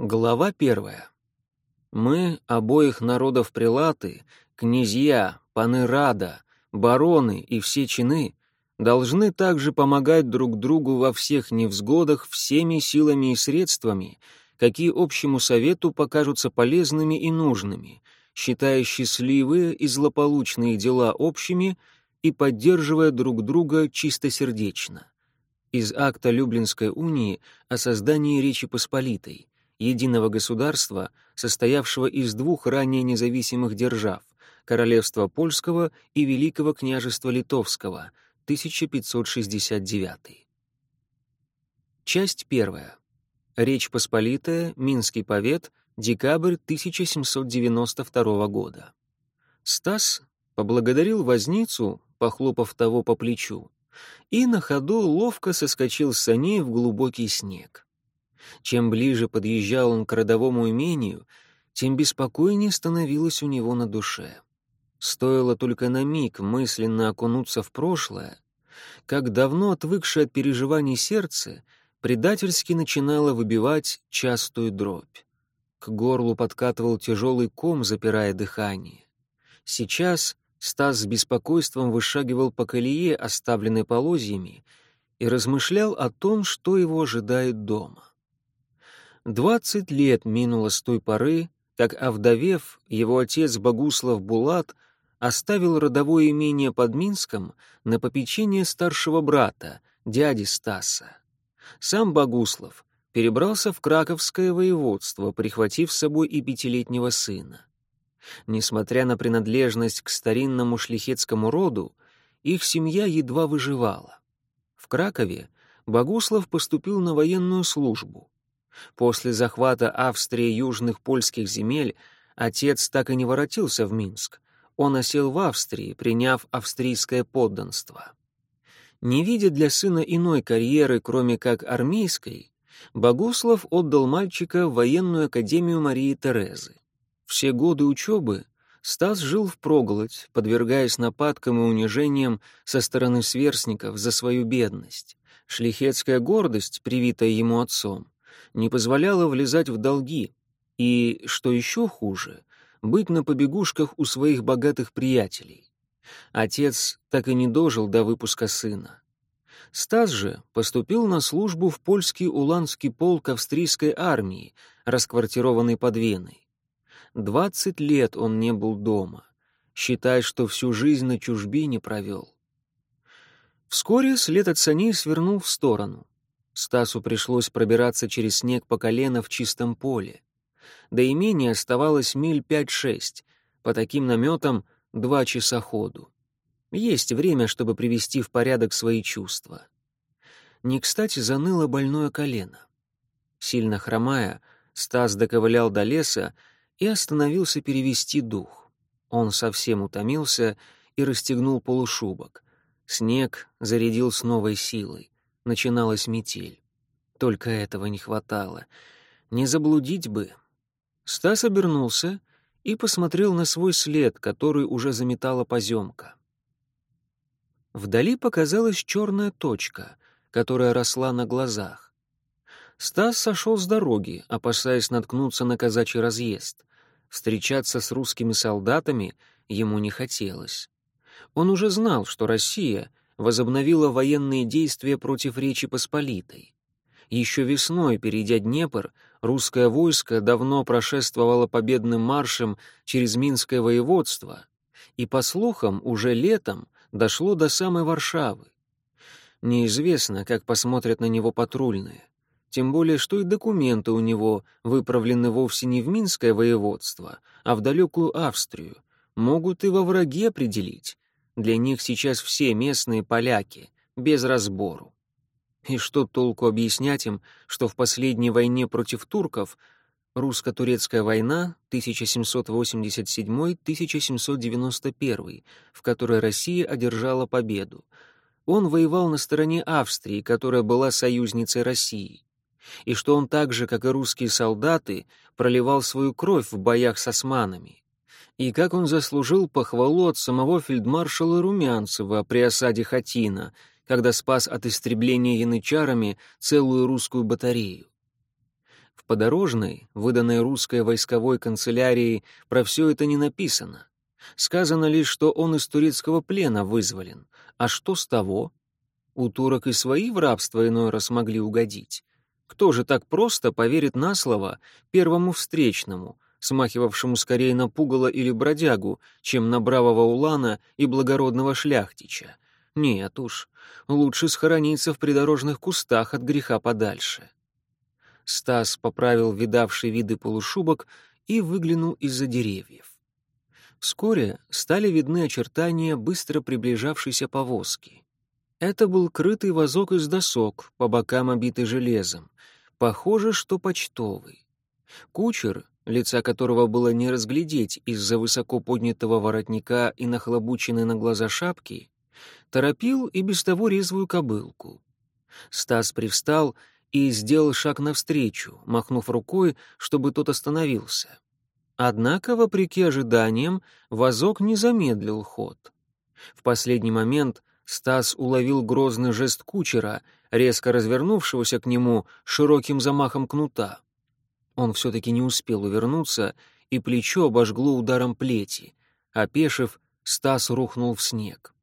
Глава первая. Мы, обоих народов прилаты, князья, паны Рада, бароны и все чины, должны также помогать друг другу во всех невзгодах всеми силами и средствами, какие общему совету покажутся полезными и нужными, считая счастливые и злополучные дела общими и поддерживая друг друга чистосердечно. Из акта Люблинской унии о создании Речи Посполитой, единого государства, состоявшего из двух ранее независимых держав — Королевства Польского и Великого княжества Литовского, 1569. Часть первая. Речь Посполитая, Минский повет, декабрь 1792 года. Стас поблагодарил возницу, похлопав того по плечу, и на ходу ловко соскочил с саней в глубокий снег. Чем ближе подъезжал он к родовому имению, тем беспокойнее становилось у него на душе. Стоило только на миг мысленно окунуться в прошлое, как давно отвыкшее от переживаний сердце предательски начинало выбивать частую дробь. К горлу подкатывал тяжелый ком, запирая дыхание. Сейчас Стас с беспокойством вышагивал по колее, оставленной полозьями, и размышлял о том, что его ожидает дома. Двадцать лет минуло с той поры, как, овдовев, его отец Богуслав Булат оставил родовое имение под Минском на попечение старшего брата, дяди Стаса. Сам Богуслав перебрался в Краковское воеводство, прихватив с собой и пятилетнего сына. Несмотря на принадлежность к старинному шлихетскому роду, их семья едва выживала. В Кракове Богуслав поступил на военную службу. После захвата Австрии южных польских земель отец так и не воротился в Минск. Он осел в Австрии, приняв австрийское подданство. Не видя для сына иной карьеры, кроме как армейской, Богуслав отдал мальчика в военную академию Марии Терезы. Все годы учебы Стас жил впроголодь, подвергаясь нападкам и унижениям со стороны сверстников за свою бедность. Шлихетская гордость, привитая ему отцом, не позволяла влезать в долги и, что еще хуже, быть на побегушках у своих богатых приятелей. Отец так и не дожил до выпуска сына. Стас же поступил на службу в польский уланский полк австрийской армии, расквартированный под Веной. Двадцать лет он не был дома. Считай, что всю жизнь на чужбине провел. Вскоре след от саней свернул в сторону. Стасу пришлось пробираться через снег по колено в чистом поле. До имения оставалось миль пять-шесть, по таким наметам два часа ходу. Есть время, чтобы привести в порядок свои чувства. Не кстати заныло больное колено. Сильно хромая, Стас доковылял до леса и остановился перевести дух. Он совсем утомился и расстегнул полушубок. Снег зарядил с новой силой начиналась метель. Только этого не хватало. Не заблудить бы. Стас обернулся и посмотрел на свой след, который уже заметала поземка. Вдали показалась черная точка, которая росла на глазах. Стас сошел с дороги, опасаясь наткнуться на казачий разъезд. Встречаться с русскими солдатами ему не хотелось. Он уже знал, что Россия возобновила военные действия против Речи Посполитой. Еще весной, перейдя Днепр, русское войско давно прошествовало победным маршем через Минское воеводство и, по слухам, уже летом дошло до самой Варшавы. Неизвестно, как посмотрят на него патрульные. Тем более, что и документы у него выправлены вовсе не в Минское воеводство, а в далекую Австрию. Могут и во враге определить, для них сейчас все местные поляки, без разбору. И что толку объяснять им, что в последней войне против турков русско-турецкая война 1787-1791, в которой Россия одержала победу. Он воевал на стороне Австрии, которая была союзницей России. И что он так же, как и русские солдаты, проливал свою кровь в боях с османами и как он заслужил похвалу от самого фельдмаршала Румянцева при осаде Хатина, когда спас от истребления янычарами целую русскую батарею. В подорожной, выданной русской войсковой канцелярией, про все это не написано. Сказано лишь, что он из турецкого плена вызволен. А что с того? У турок и свои в рабство иной раз могли угодить. Кто же так просто поверит на слово первому встречному, смахивавшему скорее на пугало или бродягу, чем на бравого улана и благородного шляхтича? Нет уж, лучше схорониться в придорожных кустах от греха подальше. Стас поправил видавший виды полушубок и выглянул из-за деревьев. Вскоре стали видны очертания быстро приближавшейся повозки. Это был крытый вазок из досок, по бокам обитый железом. Похоже, что почтовый. Кучер, лица которого было не разглядеть из-за высоко поднятого воротника и нахлобученной на глаза шапки, торопил и без того резвую кобылку. Стас привстал и сделал шаг навстречу, махнув рукой, чтобы тот остановился. Однако, вопреки ожиданиям, вазок не замедлил ход. В последний момент Стас уловил грозный жест кучера, резко развернувшегося к нему широким замахом кнута. Он все-таки не успел увернуться, и плечо обожгло ударом плети. Опешив, Стас рухнул в снег.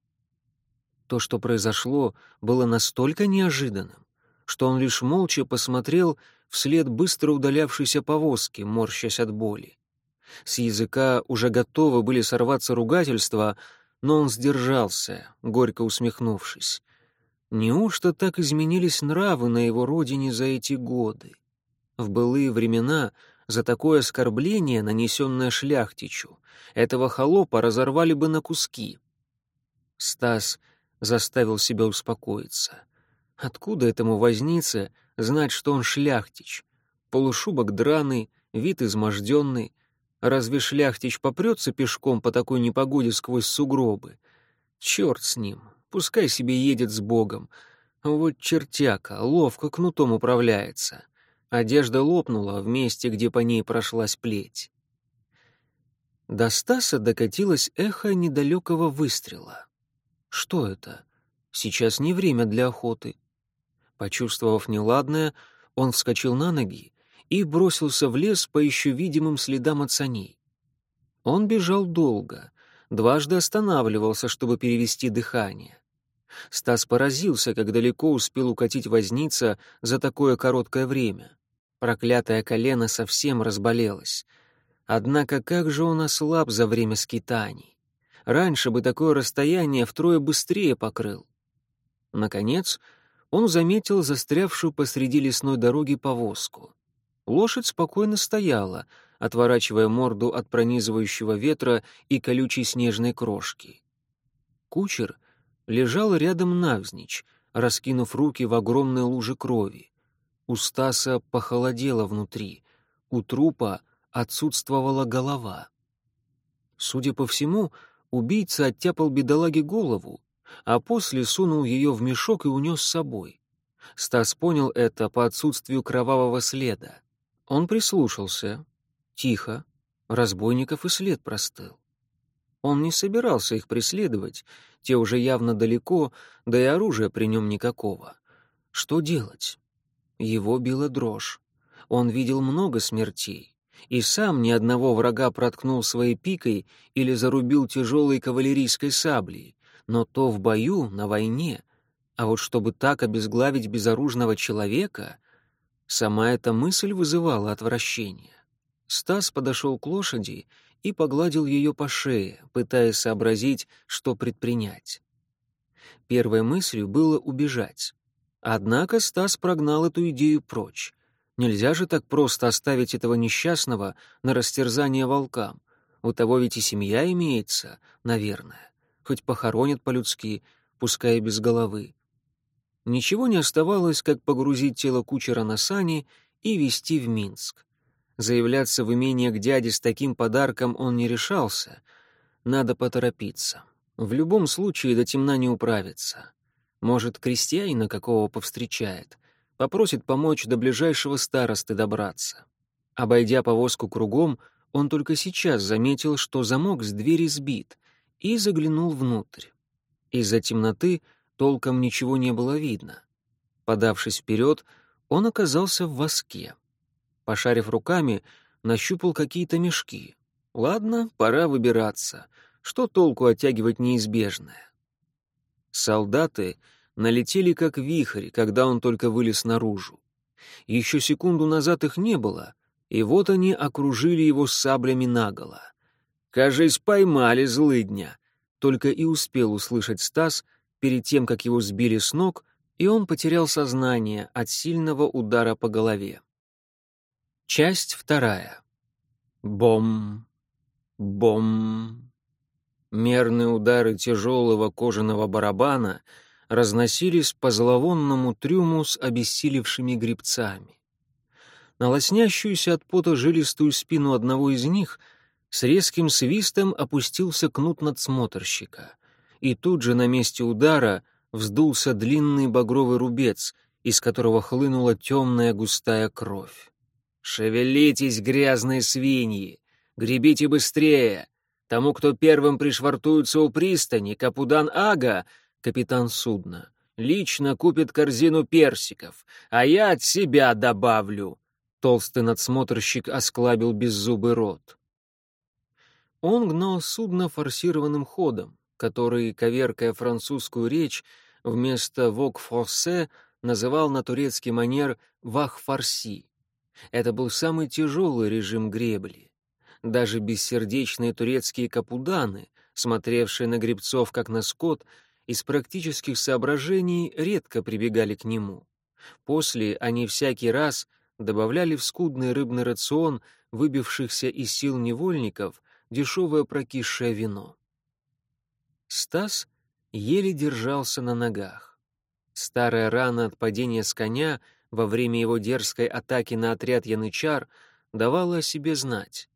То, что произошло, было настолько неожиданным, что он лишь молча посмотрел вслед быстро удалявшейся повозки, морщась от боли. С языка уже готовы были сорваться ругательства, но он сдержался, горько усмехнувшись. Неужто так изменились нравы на его родине за эти годы? В былые времена за такое оскорбление, нанесенное шляхтичу, этого холопа разорвали бы на куски. Стас заставил себя успокоиться. Откуда этому вознице знать, что он шляхтич? Полушубок драный, вид изможденный — Разве шляхтич попрется пешком по такой непогоде сквозь сугробы? Черт с ним, пускай себе едет с Богом. Вот чертяка, ловко кнутом управляется. Одежда лопнула в месте, где по ней прошлась плеть. До Стаса докатилось эхо недалекого выстрела. Что это? Сейчас не время для охоты. Почувствовав неладное, он вскочил на ноги и бросился в лес по еще видимым следам от саней. Он бежал долго, дважды останавливался, чтобы перевести дыхание. Стас поразился, как далеко успел укатить возница за такое короткое время. Проклятое колено совсем разболелось. Однако как же он ослаб за время скитаний. Раньше бы такое расстояние втрое быстрее покрыл. Наконец, он заметил застрявшую посреди лесной дороги повозку. Лошадь спокойно стояла, отворачивая морду от пронизывающего ветра и колючей снежной крошки. Кучер лежал рядом навзничь, раскинув руки в огромной луже крови. У Стаса похолодело внутри, у трупа отсутствовала голова. Судя по всему, убийца оттяпал бедолаге голову, а после сунул ее в мешок и унес с собой. Стас понял это по отсутствию кровавого следа. Он прислушался. Тихо. Разбойников и след простыл. Он не собирался их преследовать, те уже явно далеко, да и оружия при нем никакого. Что делать? Его била дрожь. Он видел много смертей, и сам ни одного врага проткнул своей пикой или зарубил тяжелой кавалерийской саблей, но то в бою, на войне. А вот чтобы так обезглавить безоружного человека, Сама эта мысль вызывала отвращение. Стас подошел к лошади и погладил ее по шее, пытаясь сообразить, что предпринять. Первой мыслью было убежать. Однако Стас прогнал эту идею прочь. Нельзя же так просто оставить этого несчастного на растерзание волкам. У того ведь и семья имеется, наверное. Хоть похоронят по-людски, пускай без головы. Ничего не оставалось, как погрузить тело кучера на сани и везти в Минск. Заявляться в имение к дяде с таким подарком он не решался. Надо поторопиться. В любом случае до темна не управиться. Может, крестьянина какого повстречает. Попросит помочь до ближайшего старосты добраться. Обойдя повозку кругом, он только сейчас заметил, что замок с двери сбит, и заглянул внутрь. Из-за темноты — толком ничего не было видно. Подавшись вперед, он оказался в воске. Пошарив руками, нащупал какие-то мешки. Ладно, пора выбираться. Что толку оттягивать неизбежное? Солдаты налетели как вихрь, когда он только вылез наружу. Еще секунду назад их не было, и вот они окружили его саблями наголо. «Кажись, поймали злыдня!» Только и успел услышать Стас перед тем, как его сбили с ног, и он потерял сознание от сильного удара по голове. Часть вторая. Бом, бом. Мерные удары тяжелого кожаного барабана разносились по зловонному трюму с обессилевшими грибцами. На лоснящуюся от пота жилистую спину одного из них с резким свистом опустился кнут надсмотрщика, и тут же на месте удара вздулся длинный багровый рубец, из которого хлынула темная густая кровь. «Шевелитесь, грязные свиньи! Гребите быстрее! Тому, кто первым пришвартуется у пристани, Капудан Ага, капитан судна, лично купит корзину персиков, а я от себя добавлю!» Толстый надсмотрщик осклабил беззубый рот. Он гнал судно форсированным ходом, который, коверкая французскую речь, вместо «вок-форсе» называл на турецкий манер «вах-фарси». Это был самый тяжелый режим гребли. Даже бессердечные турецкие капуданы, смотревшие на гребцов как на скот, из практических соображений редко прибегали к нему. После они всякий раз добавляли в скудный рыбный рацион выбившихся из сил невольников дешевое прокисшее вино. Стас еле держался на ногах. Старая рана от падения с коня во время его дерзкой атаки на отряд янычар давала о себе знать.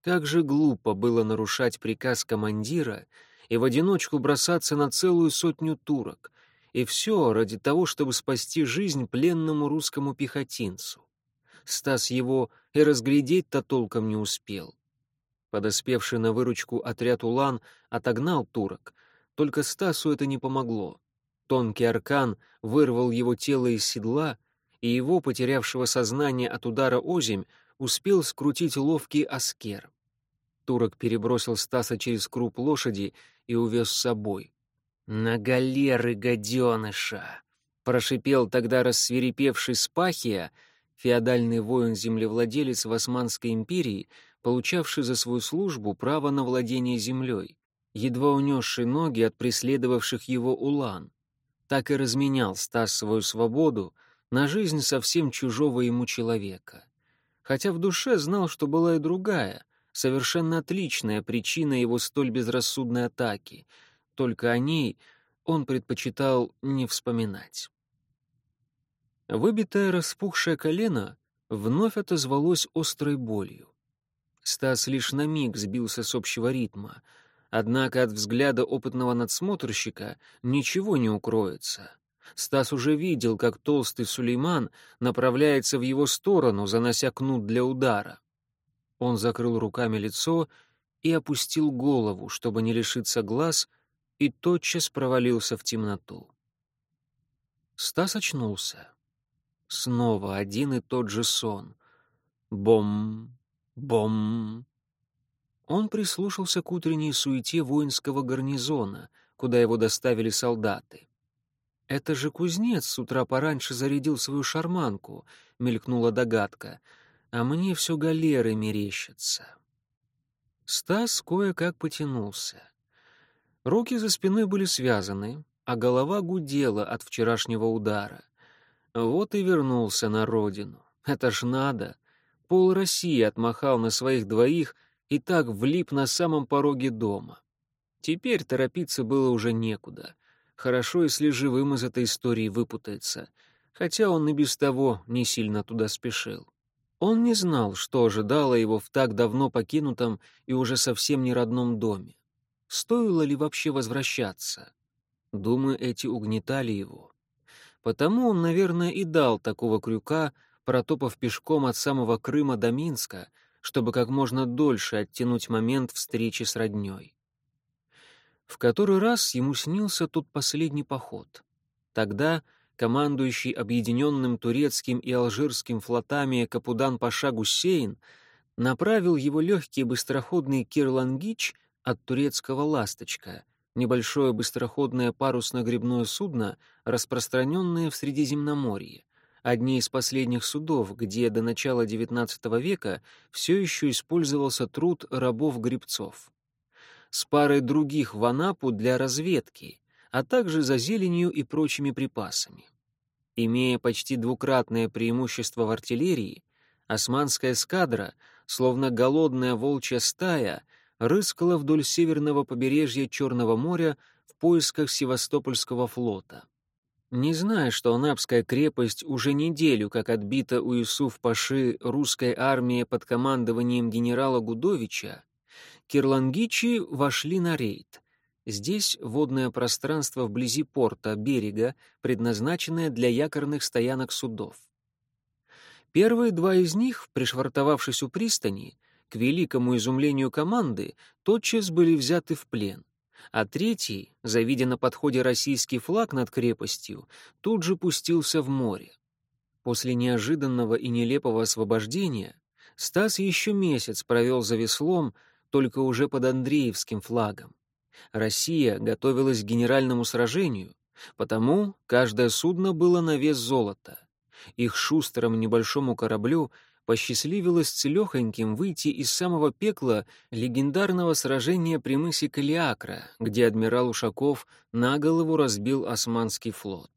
Как же глупо было нарушать приказ командира и в одиночку бросаться на целую сотню турок, и все ради того, чтобы спасти жизнь пленному русскому пехотинцу. Стас его и разглядеть-то толком не успел. Подоспевший на выручку отряд Улан отогнал турок, только Стасу это не помогло. Тонкий аркан вырвал его тело из седла, и его, потерявшего сознание от удара озимь, успел скрутить ловкий аскер. Турок перебросил Стаса через круп лошади и увез с собой. «На галеры, гаденыша!» — прошипел тогда рассверепевший Спахия, феодальный воин-землевладелец в Османской империи, получавший за свою службу право на владение землей едва унесший ноги от преследовавших его улан. Так и разменял Стас свою свободу на жизнь совсем чужого ему человека. Хотя в душе знал, что была и другая, совершенно отличная причина его столь безрассудной атаки, только о ней он предпочитал не вспоминать. Выбитое распухшее колено вновь отозвалось острой болью. Стас лишь на миг сбился с общего ритма — Однако от взгляда опытного надсмотрщика ничего не укроется. Стас уже видел, как толстый Сулейман направляется в его сторону, занося кнут для удара. Он закрыл руками лицо и опустил голову, чтобы не лишиться глаз, и тотчас провалился в темноту. Стас очнулся. Снова один и тот же сон. Бом, бом, он прислушался к утренней суете воинского гарнизона, куда его доставили солдаты. «Это же кузнец с утра пораньше зарядил свою шарманку», — мелькнула догадка, «а мне все галеры мерещатся». Стас кое-как потянулся. Руки за спиной были связаны, а голова гудела от вчерашнего удара. Вот и вернулся на родину. Это ж надо. Пол России отмахал на своих двоих — и так влип на самом пороге дома. Теперь торопиться было уже некуда. Хорошо, если живым из этой истории выпутается, хотя он и без того не сильно туда спешил. Он не знал, что ожидало его в так давно покинутом и уже совсем не родном доме. Стоило ли вообще возвращаться? Думы эти угнетали его. Потому он, наверное, и дал такого крюка, протопав пешком от самого Крыма до Минска, чтобы как можно дольше оттянуть момент встречи с роднёй. В который раз ему снился тот последний поход. Тогда, командующий объединенным турецким и алжирским флотами Капудан-Паша Гусейн направил его легкий быстроходный Кирлангич от турецкого «Ласточка», небольшое быстроходное парусно-гребное судно, распространенное в Средиземноморье, одни из последних судов, где до начала XIX века все еще использовался труд рабов-гребцов. С парой других в Анапу для разведки, а также за зеленью и прочими припасами. Имея почти двукратное преимущество в артиллерии, османская эскадра, словно голодная волчья стая, рыскала вдоль северного побережья Черного моря в поисках Севастопольского флота. Не зная, что Анапская крепость уже неделю как отбита у Юсуф-Паши русской армией под командованием генерала Гудовича, кирлангичи вошли на рейд. Здесь водное пространство вблизи порта, берега, предназначенное для якорных стоянок судов. Первые два из них, пришвартовавшись у пристани, к великому изумлению команды, тотчас были взяты в плен а третий, завидя на подходе российский флаг над крепостью, тут же пустился в море. После неожиданного и нелепого освобождения Стас еще месяц провел за веслом, только уже под Андреевским флагом. Россия готовилась к генеральному сражению, потому каждое судно было на вес золота. Их шустрому небольшому кораблю — посчастливилось целехоньким выйти из самого пекла легендарного сражения при мысе Калиакра, где адмирал Ушаков на голову разбил османский флот.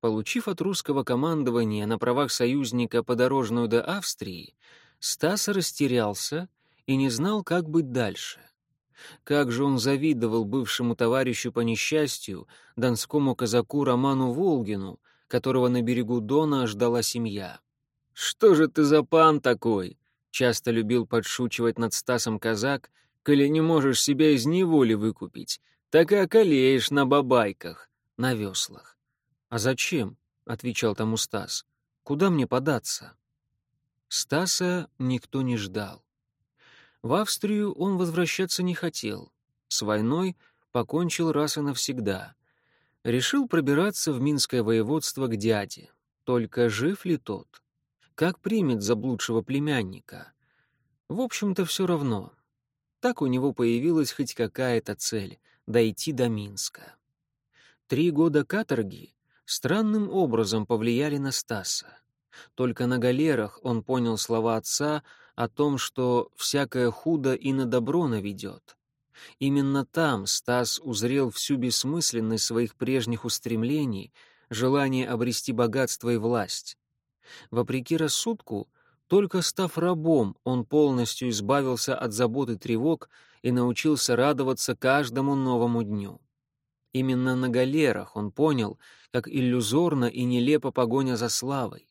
Получив от русского командования на правах союзника подорожную до Австрии, Стас растерялся и не знал, как быть дальше. Как же он завидовал бывшему товарищу по несчастью, донскому казаку Роману Волгину, которого на берегу Дона ждала семья. «Что же ты за пан такой?» — часто любил подшучивать над Стасом казак, «коли не можешь себя из неволи выкупить, так и околеешь на бабайках, на веслах». «А зачем?» — отвечал тому Стас. «Куда мне податься?» Стаса никто не ждал. В Австрию он возвращаться не хотел. С войной покончил раз и навсегда. Решил пробираться в Минское воеводство к дяде. Только жив ли тот? Как примет заблудшего племянника? В общем-то, все равно. Так у него появилась хоть какая-то цель — дойти до Минска. Три года каторги странным образом повлияли на Стаса. Только на галерах он понял слова отца о том, что всякое худо и на добро наведет. Именно там Стас узрел всю бессмысленность своих прежних устремлений, желание обрести богатство и власть. Вопреки рассудку, только став рабом, он полностью избавился от забот и тревог и научился радоваться каждому новому дню. Именно на галерах он понял, как иллюзорно и нелепо погоня за славой.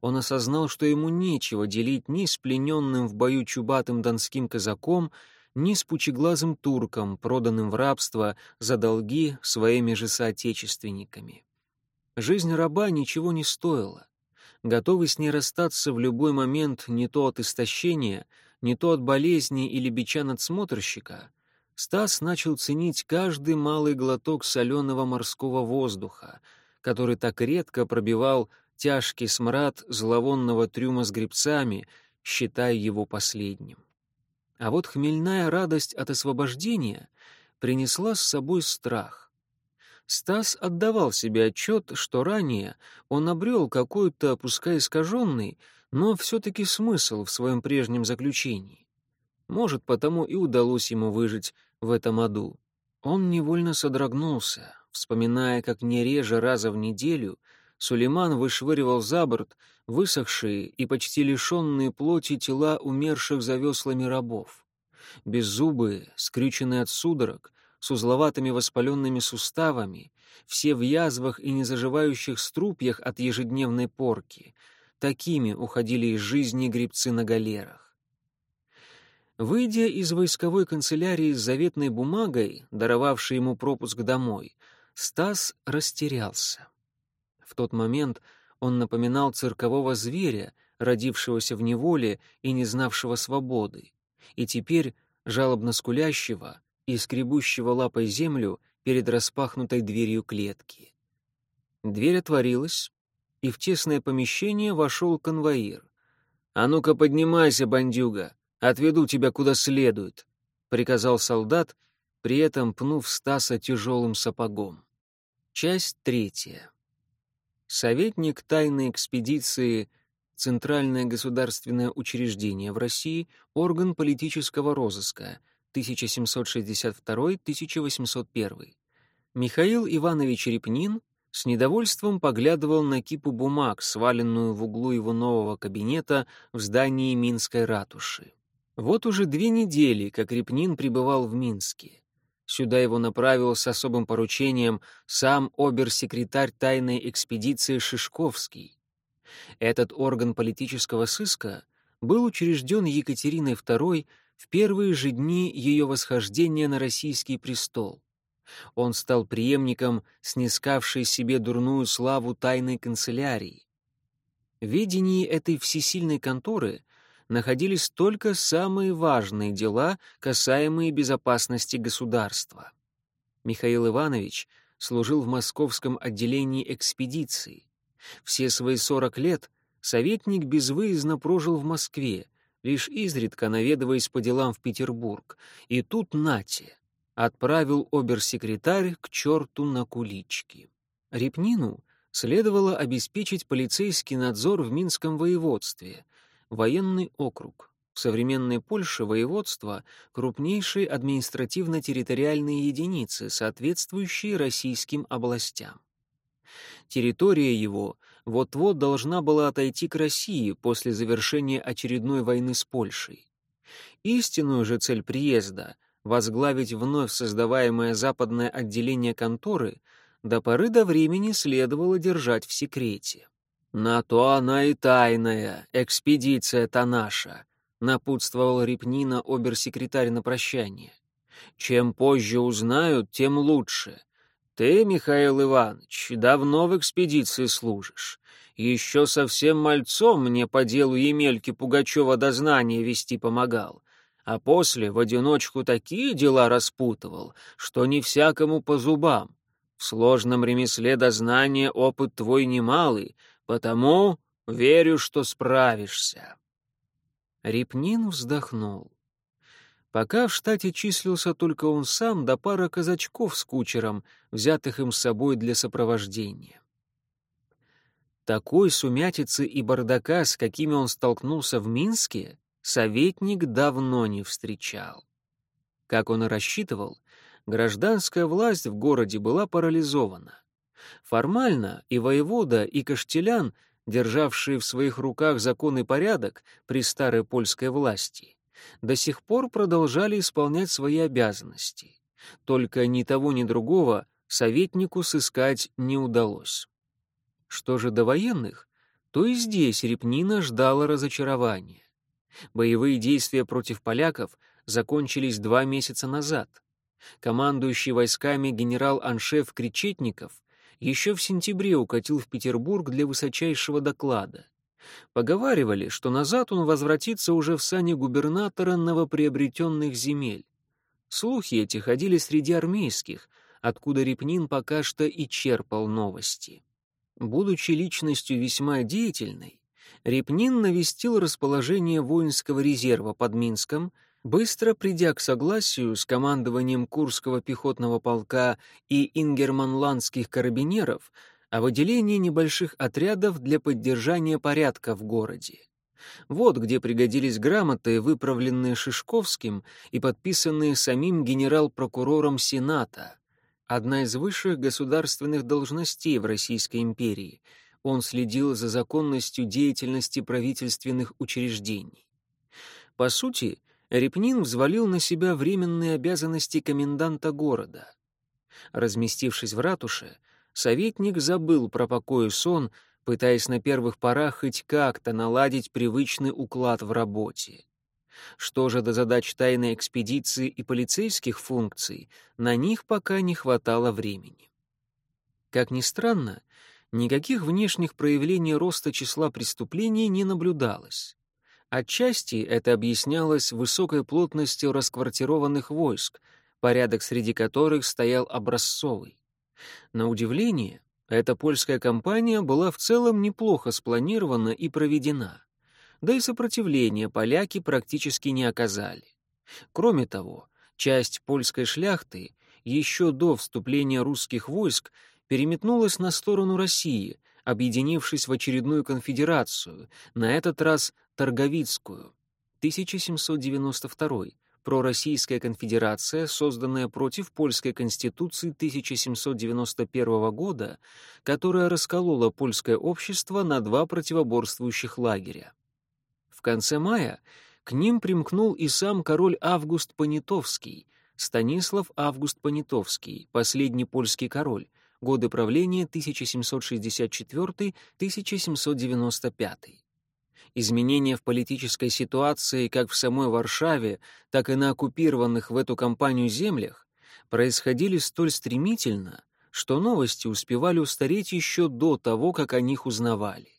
Он осознал, что ему нечего делить ни с плененным в бою чубатым донским казаком, ни с пучеглазым турком, проданным в рабство за долги своими же соотечественниками. Жизнь раба ничего не стоила готовый с ней расстаться в любой момент не то от истощения, не то от болезни или бича надсмотрщика, Стас начал ценить каждый малый глоток соленого морского воздуха, который так редко пробивал тяжкий смрад зловонного трюма с грибцами, считая его последним. А вот хмельная радость от освобождения принесла с собой страх. Стас отдавал себе отчет, что ранее он обрел какой-то, пускай искаженный, но все-таки смысл в своем прежнем заключении. Может, потому и удалось ему выжить в этом аду. Он невольно содрогнулся, вспоминая, как не реже раза в неделю Сулейман вышвыривал за борт высохшие и почти лишенные плоти тела умерших за веслами рабов. Беззубые, скрюченные от судорог, с узловатыми воспаленными суставами, все в язвах и незаживающих струпьях от ежедневной порки. Такими уходили из жизни грибцы на галерах. Выйдя из войсковой канцелярии с заветной бумагой, даровавшей ему пропуск домой, Стас растерялся. В тот момент он напоминал циркового зверя, родившегося в неволе и не знавшего свободы, и теперь жалобно скулящего, и скребущего лапой землю перед распахнутой дверью клетки. Дверь отворилась, и в тесное помещение вошел конвоир. «А ну-ка поднимайся, бандюга, отведу тебя куда следует», — приказал солдат, при этом пнув Стаса тяжелым сапогом. Часть третья. Советник тайной экспедиции Центральное государственное учреждение в России, орган политического розыска, 1762-1801. Михаил Иванович Репнин с недовольством поглядывал на кипу бумаг, сваленную в углу его нового кабинета в здании Минской ратуши. Вот уже две недели, как Репнин пребывал в Минске. Сюда его направил с особым поручением сам обер-секретарь тайной экспедиции Шишковский. Этот орган политического сыска был учрежден Екатериной II в первые же дни ее восхождения на российский престол. Он стал преемником снискавшей себе дурную славу тайной канцелярии. В ведении этой всесильной конторы находились только самые важные дела, касаемые безопасности государства. Михаил Иванович служил в московском отделении экспедиции. Все свои 40 лет советник безвыездно прожил в Москве, лишь изредка наведываясь по делам в Петербург. И тут нате, отправил оберсекретарь к черту на кулички. Репнину следовало обеспечить полицейский надзор в Минском воеводстве, военный округ. В современной Польше воеводство — крупнейшие административно-территориальные единицы, соответствующие российским областям. Территория его вот-вот должна была отойти к России после завершения очередной войны с Польшей. Истинную же цель приезда — возглавить вновь создаваемое западное отделение конторы — до поры до времени следовало держать в секрете. «На то она и тайная, экспедиция-то наша», — напутствовал Репнина обер-секретарь на прощание. «Чем позже узнают, тем лучше. Ты, Михаил Иванович, давно в экспедиции служишь. Еще совсем мальцом мне по делу Емельки Пугачева дознание вести помогал. А после в одиночку такие дела распутывал, что не всякому по зубам. В сложном ремесле дознания опыт твой немалый, потому верю, что справишься». Репнин вздохнул. Пока в штате числился только он сам да пара казачков с кучером, взятых им с собой для сопровождения. Такой сумятицы и бардака, с какими он столкнулся в Минске, советник давно не встречал. Как он и рассчитывал, гражданская власть в городе была парализована. Формально и воевода, и каштелян, державшие в своих руках закон и порядок при старой польской власти, до сих пор продолжали исполнять свои обязанности. Только ни того, ни другого советнику сыскать не удалось. Что же до военных, то и здесь Репнина ждала разочарования. Боевые действия против поляков закончились два месяца назад. Командующий войсками генерал-аншеф Кречетников еще в сентябре укатил в Петербург для высочайшего доклада. Поговаривали, что назад он возвратится уже в сане губернатора новоприобретенных земель. Слухи эти ходили среди армейских, откуда Репнин пока что и черпал новости. Будучи личностью весьма деятельной, Репнин навестил расположение воинского резерва под Минском, быстро придя к согласию с командованием Курского пехотного полка и ингерманландских карабинеров о выделении небольших отрядов для поддержания порядка в городе. Вот где пригодились грамоты, выправленные Шишковским и подписанные самим генерал-прокурором Сената. Одна из высших государственных должностей в Российской империи. Он следил за законностью деятельности правительственных учреждений. По сути, Репнин взвалил на себя временные обязанности коменданта города. Разместившись в ратуше, советник забыл про покой и сон, пытаясь на первых порах хоть как-то наладить привычный уклад в работе. Что же до задач тайной экспедиции и полицейских функций, на них пока не хватало времени. Как ни странно, никаких внешних проявлений роста числа преступлений не наблюдалось. Отчасти это объяснялось высокой плотностью расквартированных войск, порядок среди которых стоял образцовый. На удивление, Эта польская кампания была в целом неплохо спланирована и проведена. Да и сопротивления поляки практически не оказали. Кроме того, часть польской шляхты еще до вступления русских войск переметнулась на сторону России, объединившись в очередную конфедерацию, на этот раз Торговицкую, 1792 пророссийская конфедерация, созданная против польской конституции 1791 года, которая расколола польское общество на два противоборствующих лагеря. В конце мая к ним примкнул и сам король Август Понятовский, Станислав Август Понятовский, последний польский король, годы правления 1764-1795. Изменения в политической ситуации как в самой Варшаве, так и на оккупированных в эту кампанию землях происходили столь стремительно, что новости успевали устареть еще до того, как о них узнавали.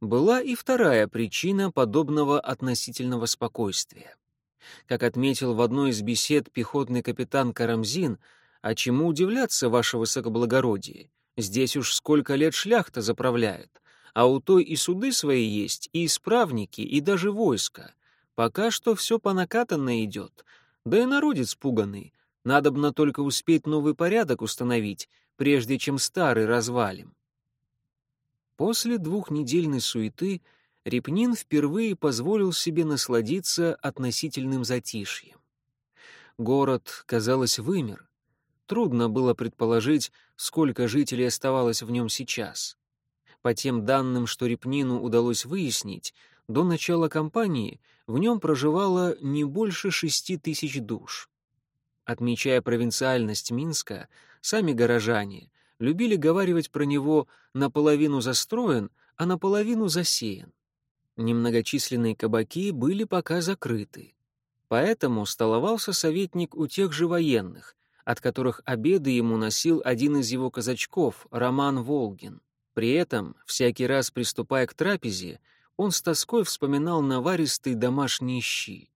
Была и вторая причина подобного относительного спокойствия. Как отметил в одной из бесед пехотный капитан Карамзин, а чему удивляться, ваше высокоблагородие? Здесь уж сколько лет шляхта заправляет — а у той и суды свои есть, и исправники, и даже войско. Пока что все по накатанной идет. Да и народец пуганный. Надобно только успеть новый порядок установить, прежде чем старый развалим. После двухнедельной суеты Репнин впервые позволил себе насладиться относительным затишьем. Город, казалось, вымер. Трудно было предположить, сколько жителей оставалось в нем сейчас. По тем данным, что Репнину удалось выяснить, до начала кампании в нем проживало не больше шести тысяч душ. Отмечая провинциальность Минска, сами горожане любили говаривать про него «наполовину застроен, а наполовину засеян». Немногочисленные кабаки были пока закрыты. Поэтому столовался советник у тех же военных, от которых обеды ему носил один из его казачков, Роман Волгин. При этом, всякий раз приступая к трапезе, он с тоской вспоминал наваристые домашние щи.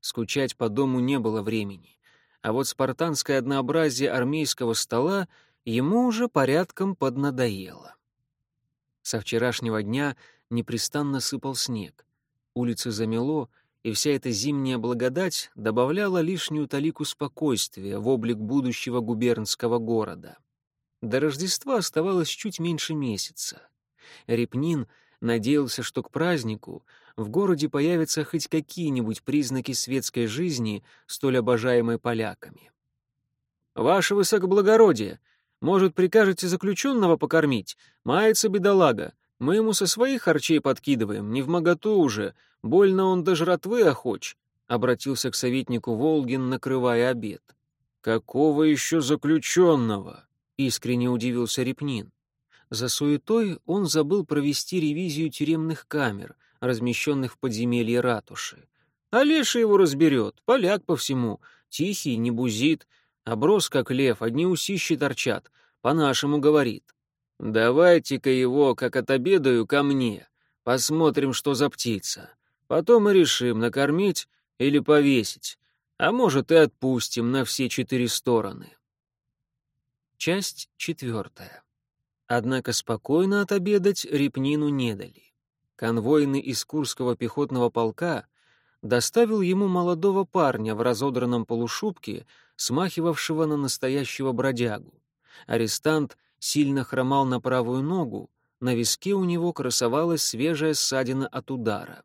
Скучать по дому не было времени, а вот спартанское однообразие армейского стола ему уже порядком поднадоело. Со вчерашнего дня непрестанно сыпал снег. Улицы замело, и вся эта зимняя благодать добавляла лишнюю талику спокойствия в облик будущего губернского города. До Рождества оставалось чуть меньше месяца. Репнин надеялся, что к празднику в городе появятся хоть какие-нибудь признаки светской жизни, столь обожаемой поляками. «Ваше высокоблагородие, может, прикажете заключенного покормить? Мается бедолага. Мы ему со своих харчей подкидываем, не в моготу уже. Больно он до жратвы охоч», — обратился к советнику Волгин, накрывая обед. «Какого еще заключенного?» — искренне удивился Репнин. За суетой он забыл провести ревизию тюремных камер, размещенных в подземелье ратуши. А его разберет, поляк по всему, тихий, не бузит, оброс как лев, одни усищи торчат, по-нашему говорит. «Давайте-ка его, как отобедаю, ко мне, посмотрим, что за птица. Потом и решим, накормить или повесить, а может и отпустим на все четыре стороны». Часть четвертая. Однако спокойно отобедать Репнину не дали. Конвойный из Курского пехотного полка доставил ему молодого парня в разодранном полушубке, смахивавшего на настоящего бродягу. Арестант сильно хромал на правую ногу, на виске у него красовалась свежая ссадина от удара.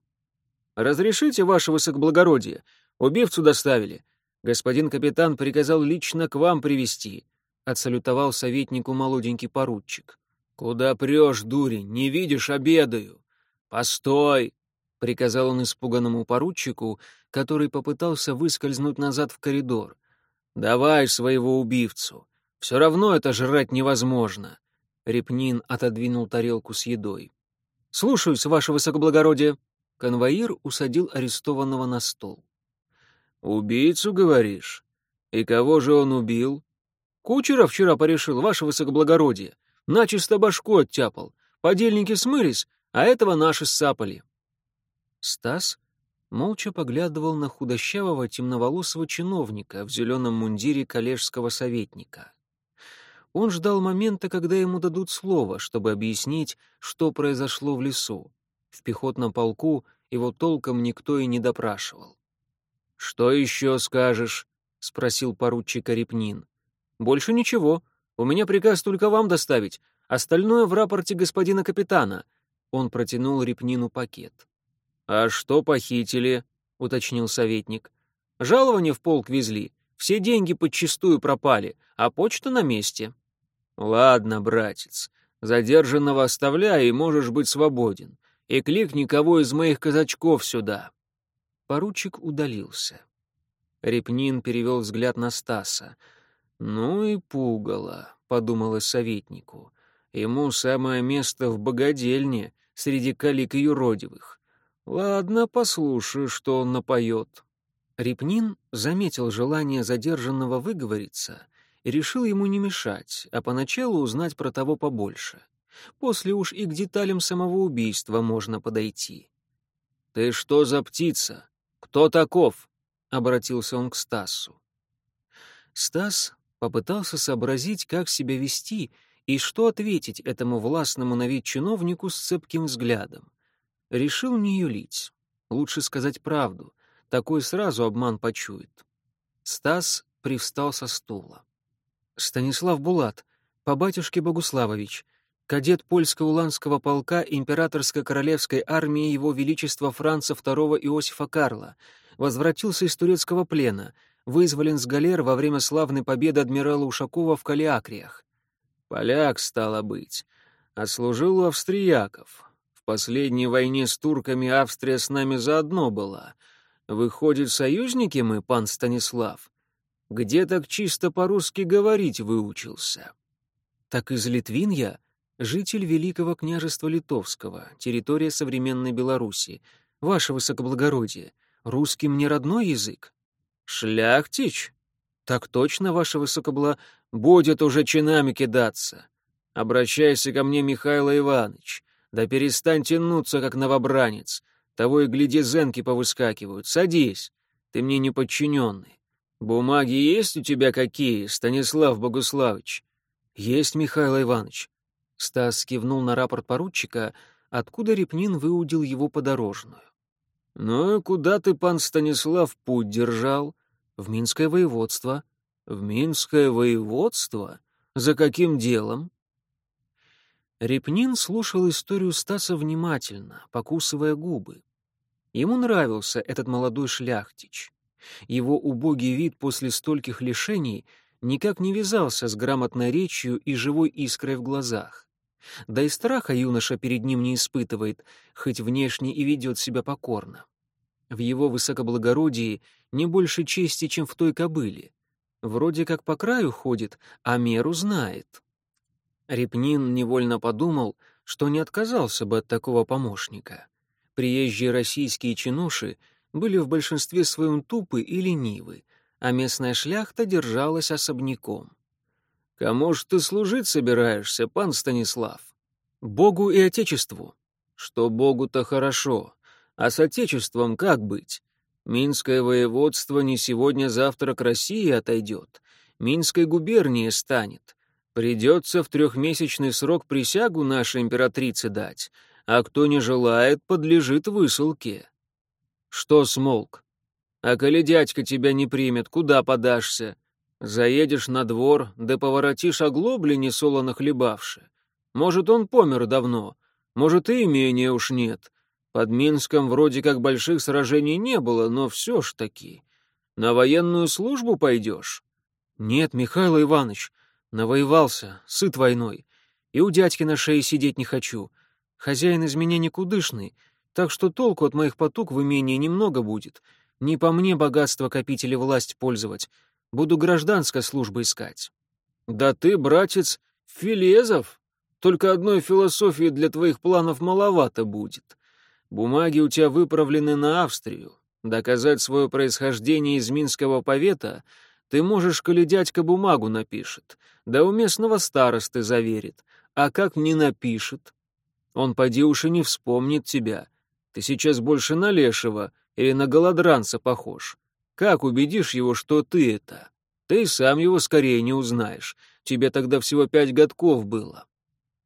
«Разрешите, ваше высокоблагородие? Убивцу доставили. Господин капитан приказал лично к вам привести отсалютовал советнику молоденький поручик. «Куда прешь, дурень? Не видишь, обедаю!» «Постой!» — приказал он испуганному поручику, который попытался выскользнуть назад в коридор. «Давай своего убивцу. Все равно это жрать невозможно». Репнин отодвинул тарелку с едой. «Слушаюсь, ваше высокоблагородие». Конвоир усадил арестованного на стол. «Убийцу, говоришь? И кого же он убил?» Кучера вчера порешил, ваше высокоблагородие. Начисто башку оттяпал. Подельники смылись, а этого наши сапали. Стас молча поглядывал на худощавого темноволосого чиновника в зеленом мундире коллежского советника. Он ждал момента, когда ему дадут слово, чтобы объяснить, что произошло в лесу. В пехотном полку его толком никто и не допрашивал. «Что еще скажешь?» — спросил поручик Репнин. «Больше ничего. У меня приказ только вам доставить. Остальное в рапорте господина капитана». Он протянул Репнину пакет. «А что похитили?» — уточнил советник. «Жалование в полк везли. Все деньги подчистую пропали, а почта на месте». «Ладно, братец, задержанного оставляй, и можешь быть свободен. И клик никого из моих казачков сюда». Поручик удалился. Репнин перевел взгляд на Стаса. «Ну и пугало», — подумалось советнику. «Ему самое место в богадельне среди калик и юродивых. Ладно, послушаю, что он напоет». Репнин заметил желание задержанного выговориться и решил ему не мешать, а поначалу узнать про того побольше. После уж и к деталям самого убийства можно подойти. «Ты что за птица? Кто таков?» — обратился он к Стасу. Стас попытался сообразить, как себя вести и что ответить этому властному на вид чиновнику с цепким взглядом. Решил не юлить, лучше сказать правду, такой сразу обман почует. Стас привстал со стула. «Станислав Булат, по батюшке Богуславович, кадет польско-уланского полка императорско-королевской армии Его Величества Франца II Иосифа Карла, возвратился из турецкого плена, вызволен с галер во время славной победы адмирала Ушакова в Калиакриях. Поляк, стало быть, а служил у австрияков. В последней войне с турками Австрия с нами заодно была. Выходит, союзники мы, пан Станислав? Где так чисто по-русски говорить выучился? Так из Литвин я, житель Великого княжества Литовского, территория современной Беларуси. Ваше высокоблагородие, русский мне родной язык. Шляхтич? Так точно, ваше высокобла... Будет уже чинами кидаться. Обращайся ко мне, Михаил Иванович. Да перестань тянуться, как новобранец. Того и гляди, зенки повыскакивают. Садись. Ты мне не подчиненный. Бумаги есть у тебя какие, Станислав Богуславович? Есть, Михаил Иванович. Стас кивнул на рапорт поручика, откуда Репнин выудил его подорожную. «Ну и куда ты, пан Станислав, путь держал?» «В Минское воеводство». «В Минское воеводство? За каким делом?» Репнин слушал историю Стаса внимательно, покусывая губы. Ему нравился этот молодой шляхтич. Его убогий вид после стольких лишений никак не вязался с грамотной речью и живой искрой в глазах. Да и страха юноша перед ним не испытывает, хоть внешне и ведет себя покорно. В его высокоблагородии не больше чести, чем в той кобыле. Вроде как по краю ходит, а меру знает. Репнин невольно подумал, что не отказался бы от такого помощника. Приезжие российские чинуши были в большинстве своем тупы и ленивы, а местная шляхта держалась особняком. Кому ж ты служить собираешься, пан Станислав? Богу и Отечеству. Что Богу-то хорошо, а с Отечеством как быть? Минское воеводство не сегодня-завтра к России отойдет. Минской губернии станет. Придется в трехмесячный срок присягу нашей императрице дать, а кто не желает, подлежит высылке. Что смолк? А коли дядька тебя не примет, куда подашься? Заедешь на двор, да поворотишь оглобли несолоно хлебавши. Может, он помер давно, может, и имения уж нет. Под Минском вроде как больших сражений не было, но все ж таки. На военную службу пойдешь? Нет, Михаил Иванович, навоевался, сыт войной. И у дядьки на шее сидеть не хочу. Хозяин из меня никудышный, так что толку от моих потуг в имении немного будет. Не по мне богатство копить или власть пользовать. Буду гражданской службы искать». «Да ты, братец, Филезов! Только одной философии для твоих планов маловато будет. Бумаги у тебя выправлены на Австрию. Доказать свое происхождение из Минского повета ты можешь, коли дядька бумагу напишет, да у местного старосты заверит. А как не напишет? Он поди уж и не вспомнит тебя. Ты сейчас больше на лешего или на голодранца похож. Как убедишь его, что ты это? Ты сам его скорее не узнаешь. Тебе тогда всего пять годков было.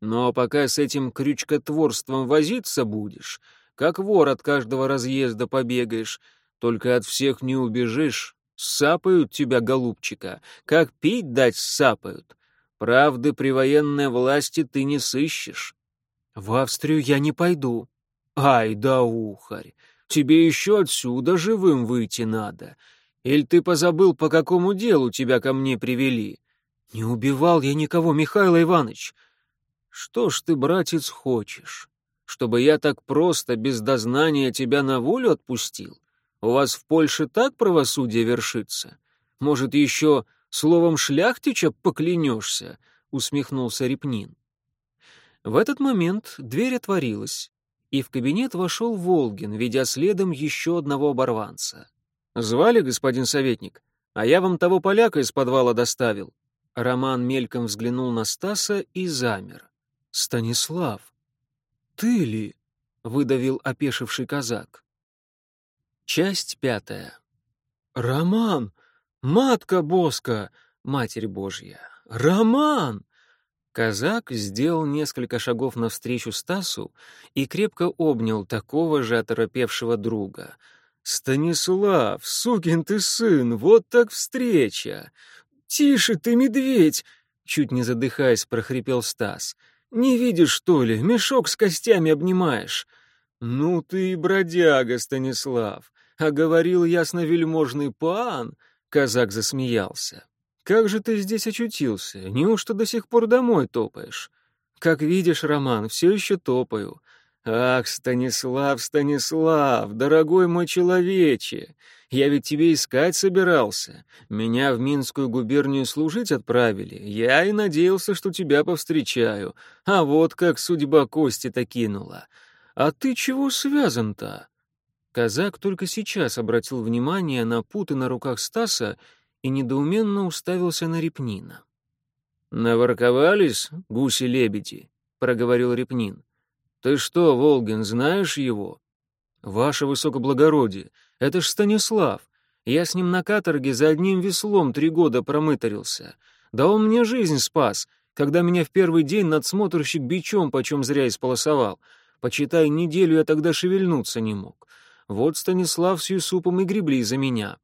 Но пока с этим крючкотворством возиться будешь, как вор от каждого разъезда побегаешь, только от всех не убежишь, сапают тебя, голубчика, как пить дать сапают. Правды при военной власти ты не сыщешь. В Австрию я не пойду. Ай да ухарь, тебе еще отсюда живым выйти надо. Или ты позабыл, по какому делу тебя ко мне привели? Не убивал я никого, Михаил Иванович. Что ж ты, братец, хочешь? Чтобы я так просто, без дознания, тебя на волю отпустил? У вас в Польше так правосудие вершится? Может, еще словом шляхтича поклянешься?» — усмехнулся Репнин. В этот момент дверь отворилась, и в кабинет вошел Волгин, ведя следом еще одного оборванца. «Звали, господин советник? А я вам того поляка из подвала доставил». Роман мельком взглянул на Стаса и замер. «Станислав, ты ли?» — выдавил опешивший казак. Часть пятая. «Роман! Матка Боска! Матерь Божья! Роман!» Казак сделал несколько шагов навстречу Стасу и крепко обнял такого же оторопевшего друга. «Станислав, сукин ты сын, вот так встреча! Тише ты, медведь!» Чуть не задыхаясь, прохрипел Стас. Не видишь, что ли, мешок с костями обнимаешь? Ну ты и бродяга, Станислав. А говорил ясновельможный пан, казак засмеялся. Как же ты здесь очутился? Неужто до сих пор домой топаешь? Как видишь, Роман, все еще топаю. Ах, Станислав, Станислав, дорогой мой человече, я ведь тебе искать собирался. Меня в Минскую губернию служить отправили. Я и надеялся, что тебя повстречаю. А вот как судьба кости-то кинула. А ты чего связан-то?» Казак только сейчас обратил внимание на путы на руках Стаса и недоуменно уставился на Репнина. «Наворковались гуси-лебеди?» — проговорил Репнин. «Ты что, Волгин, знаешь его?» «Ваше высокоблагородие, это ж Станислав. Я с ним на каторге за одним веслом три года промытарился. Да он мне жизнь спас, когда меня в первый день надсмотрщик бичом почем зря исполосовал. Почитай, неделю я тогда шевельнуться не мог. Вот Станислав с Юсупом и гребли за меня.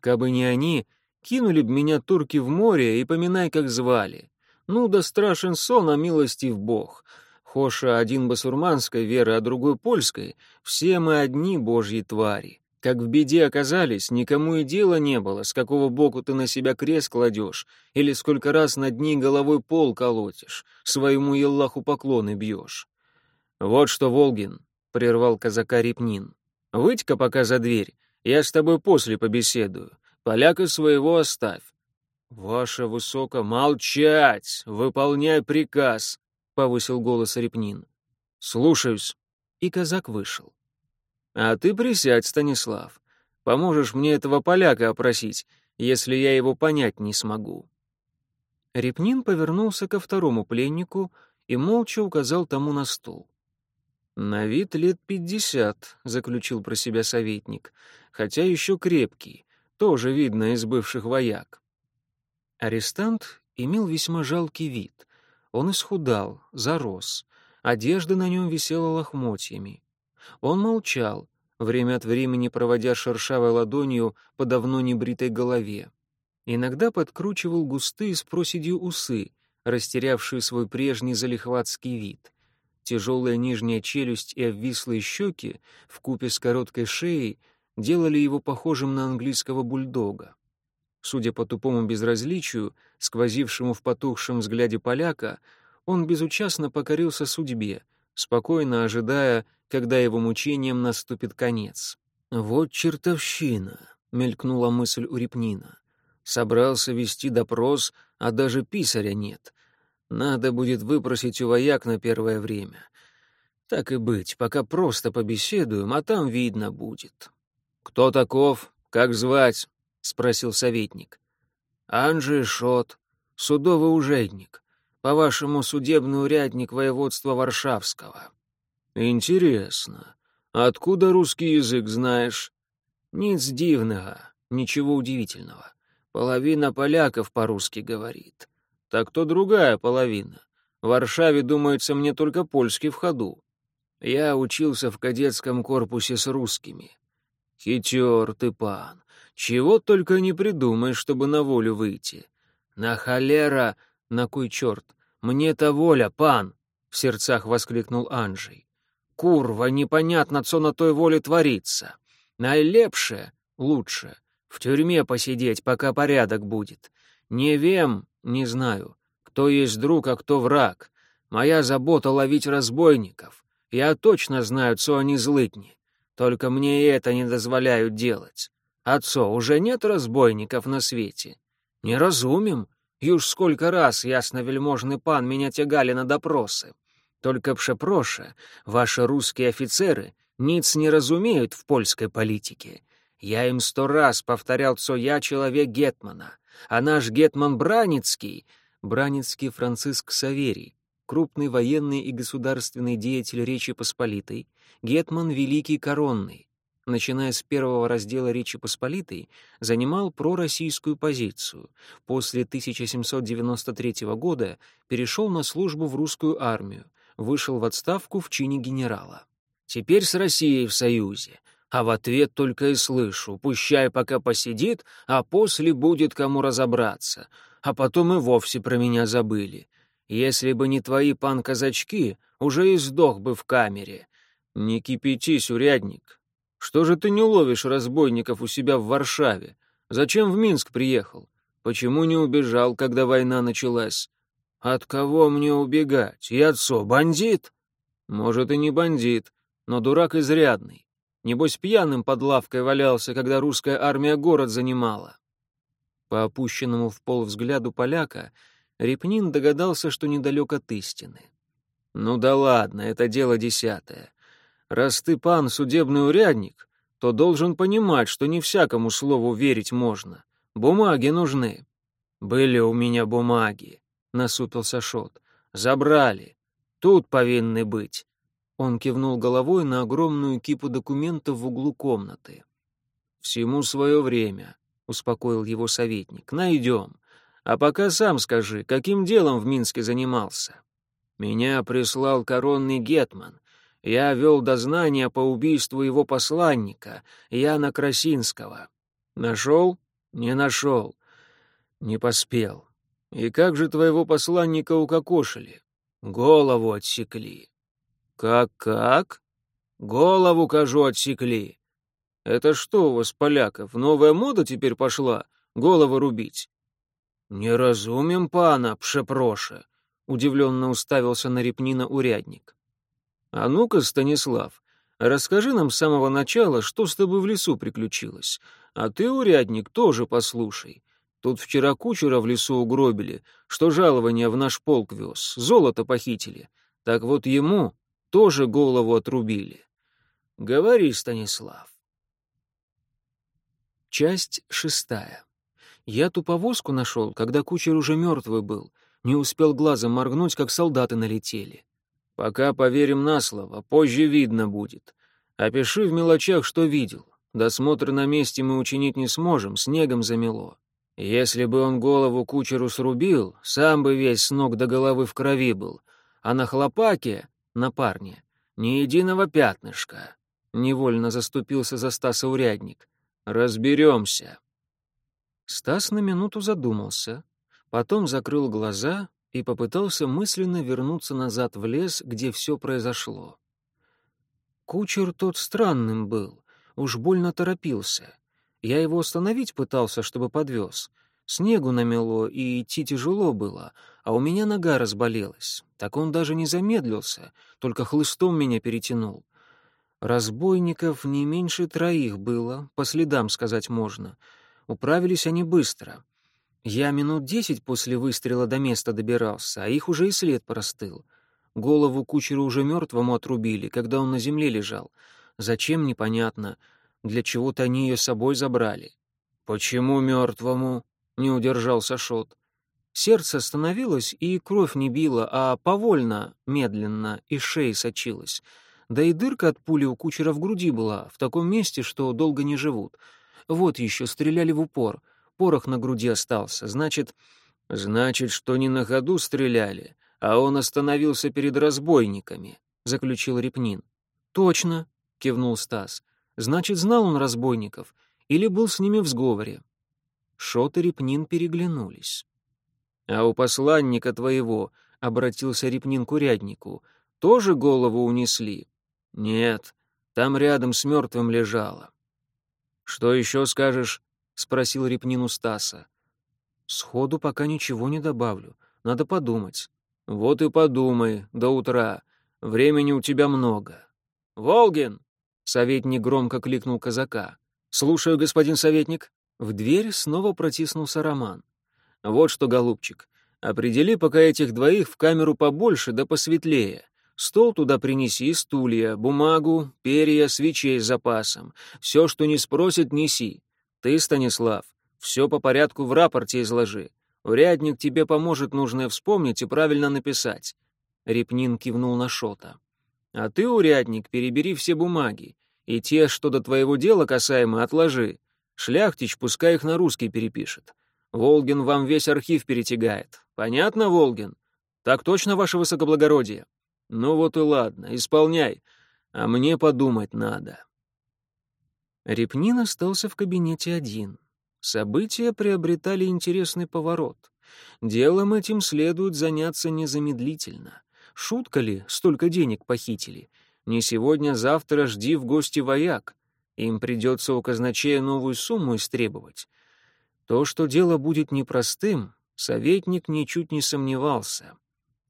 Кабы не они, кинули б меня турки в море и поминай, как звали. Ну да страшен сон, а милостив Бог. Хоша один басурманской веры, а другой польской, все мы одни божьи твари. Как в беде оказались, никому и дела не было, с какого боку ты на себя крест кладешь, или сколько раз над ней головой пол колотишь, своему Еллаху поклоны бьешь. «Вот что, Волгин», — прервал казака Репнин, — «выйдь-ка пока за дверь, я с тобой после побеседую, поляка своего оставь». «Ваше высоко, молчать! Выполняй приказ!» — повысил голос Репнин. «Слушаюсь». И казак вышел. «А ты присядь, Станислав. Поможешь мне этого поляка опросить, если я его понять не смогу». Репнин повернулся ко второму пленнику и молча указал тому на стул. «На вид лет пятьдесят», — заключил про себя советник, «хотя еще крепкий, тоже видно из бывших вояк». Арестант имел весьма жалкий вид — он исхудал, зарос, одежда на нем висела лохмотьями. Он молчал, время от времени проводя шершавой ладонью по давно небритой голове. Иногда подкручивал густые с проседью усы, растерявшие свой прежний залихватский вид. Тяжелая нижняя челюсть и обвислые щеки, вкупе с короткой шеей, делали его похожим на английского бульдога. Судя по тупому безразличию, сквозившему в потухшем взгляде поляка, он безучастно покорился судьбе, спокойно ожидая, когда его мучениям наступит конец. «Вот чертовщина!» — мелькнула мысль у Репнина. «Собрался вести допрос, а даже писаря нет. Надо будет выпросить у вояк на первое время. Так и быть, пока просто побеседуем, а там видно будет». «Кто таков? Как звать?» — спросил советник. «Анжи Шот, судовый ужедник, по-вашему, судебный урядник воеводства Варшавского». «Интересно. Откуда русский язык знаешь?» «Ниц дивного, ничего удивительного. Половина поляков по-русски говорит. так то другая половина. В Варшаве, думается, мне только польский в ходу. Я учился в кадетском корпусе с русскими. Хитер ты, пан. Чего только не придумаешь, чтобы на волю выйти. На холера, на кой черт? Мне-то воля, пан! В сердцах воскликнул Анжей. Курва, непонятно, что на той воле творится. Найлепше, лучше, в тюрьме посидеть, пока порядок будет. Не вем, не знаю, кто есть друг, а кто враг. Моя забота — ловить разбойников. Я точно знаю, что они злыдни. Только мне и это не дозволяют делать. Отцо, уже нет разбойников на свете. Не разумем. Юж сколько раз, ясно-вельможный пан, меня тягали на допросы. Только пшепроше, ваши русские офицеры ниц не разумеют в польской политике. Я им сто раз повторял, что я человек Гетмана, а наш Гетман Браницкий, Браницкий Франциск Саверий, крупный военный и государственный деятель Речи Посполитой, Гетман Великий Коронный, начиная с первого раздела Речи Посполитой, занимал пророссийскую позицию. После 1793 года перешел на службу в русскую армию, вышел в отставку в чине генерала. Теперь с Россией в союзе, а в ответ только и слышу, пущай пока посидит, а после будет кому разобраться, а потом и вовсе про меня забыли. Если бы не твои пан-казачки, уже и сдох бы в камере. Не кипятись, урядник. Что же ты не ловишь разбойников у себя в Варшаве? Зачем в Минск приехал? Почему не убежал, когда война началась? От кого мне убегать? Я отцо, бандит? Может, и не бандит, но дурак изрядный. Небось, пьяным под лавкой валялся, когда русская армия город занимала. По опущенному в пол взгляду поляка Репнин догадался, что недалек от истины. «Ну да ладно, это дело десятое. Раз ты, пан, судебный урядник, то должен понимать, что не всякому слову верить можно. Бумаги нужны». «Были у меня бумаги», — насупился Шот. «Забрали. Тут повинны быть». Он кивнул головой на огромную кипу документов в углу комнаты. «Всему свое время», — успокоил его советник. «Найдем. А пока сам скажи, каким делом в Минске занимался?» «Меня прислал коронный гетман. Я вел дознание по убийству его посланника, Яна Красинского. Нашел? Не нашел. Не поспел. И как же твоего посланника укокошили? Голову отсекли. Как-как? Голову, кажу, отсекли. Это что у вас, поляков, новая мода теперь пошла? Голову рубить? Не разумем пана, пшепроше, удивленно уставился на Репнина урядник. А ну-ка, Станислав, расскажи нам с самого начала, что с тобой в лесу приключилось. А ты, урядник, тоже послушай. Тут вчера кучера в лесу угробили, что жалование в наш полк вез, золото похитили. Так вот ему тоже голову отрубили. Говори, Станислав. Часть шестая. Я ту повозку нашел, когда кучер уже мертвый был. Не успел глазом моргнуть, как солдаты налетели. Пока поверим на слово, позже видно будет. Опиши в мелочах, что видел. Досмотр на месте мы учинить не сможем, снегом замело. Если бы он голову кучеру срубил, сам бы весь с ног до головы в крови был. А на хлопаке, на парне, ни единого пятнышка. Невольно заступился за Стаса урядник. Разберемся. Стас на минуту задумался, потом закрыл глаза и попытался мысленно вернуться назад в лес, где все произошло. Кучер тот странным был, уж больно торопился. Я его остановить пытался, чтобы подвез. Снегу намело, и идти тяжело было, а у меня нога разболелась. Так он даже не замедлился, только хлыстом меня перетянул. Разбойников не меньше троих было, по следам сказать можно. Управились они быстро. Я минут десять после выстрела до места добирался, а их уже и след простыл. Голову кучеру уже мертвому отрубили, когда он на земле лежал. Зачем, непонятно. Для чего-то они ее с собой забрали. «Почему мертвому?» — не удержался Шот. Сердце остановилось, и кровь не била, а повольно, медленно, из шеи сочилась. Да и дырка от пули у кучера в груди была, в таком месте, что долго не живут. Вот еще стреляли в упор — порох на груди остался. Значит, «Значит, что не на ходу стреляли, а он остановился перед разбойниками», — заключил Репнин. «Точно», — кивнул Стас. «Значит, знал он разбойников или был с ними в сговоре». Шот и Репнин переглянулись. «А у посланника твоего», — обратился Репнин к уряднику, — «тоже голову унесли?» «Нет, там рядом с мертвым лежала». «Что еще скажешь?» — спросил Репнин у Стаса. «Сходу пока ничего не добавлю. Надо подумать». «Вот и подумай, до утра. Времени у тебя много». «Волгин!» — советник громко кликнул казака. «Слушаю, господин советник». В дверь снова протиснулся Роман. «Вот что, голубчик, определи пока этих двоих в камеру побольше да посветлее. Стол туда принеси, стулья, бумагу, перья, свечей с запасом. Все, что не спросят, неси. Ты, Станислав, все по порядку в рапорте изложи. Урядник тебе поможет нужное вспомнить и правильно написать». Репнин кивнул на Шота. «А ты, урядник, перебери все бумаги. И те, что до твоего дела касаемо, отложи. Шляхтич пускай их на русский перепишет. Волгин вам весь архив перетягает. Понятно, Волгин? Так точно, ваше высокоблагородие? Ну вот и ладно, исполняй. А мне подумать надо. Репнин остался в кабинете один. События приобретали интересный поворот. Делом этим следует заняться незамедлительно. Шутка ли, столько денег похитили? Не сегодня-завтра жди в гости вояк. Им придется у казначея новую сумму истребовать. То, что дело будет непростым, советник ничуть не сомневался.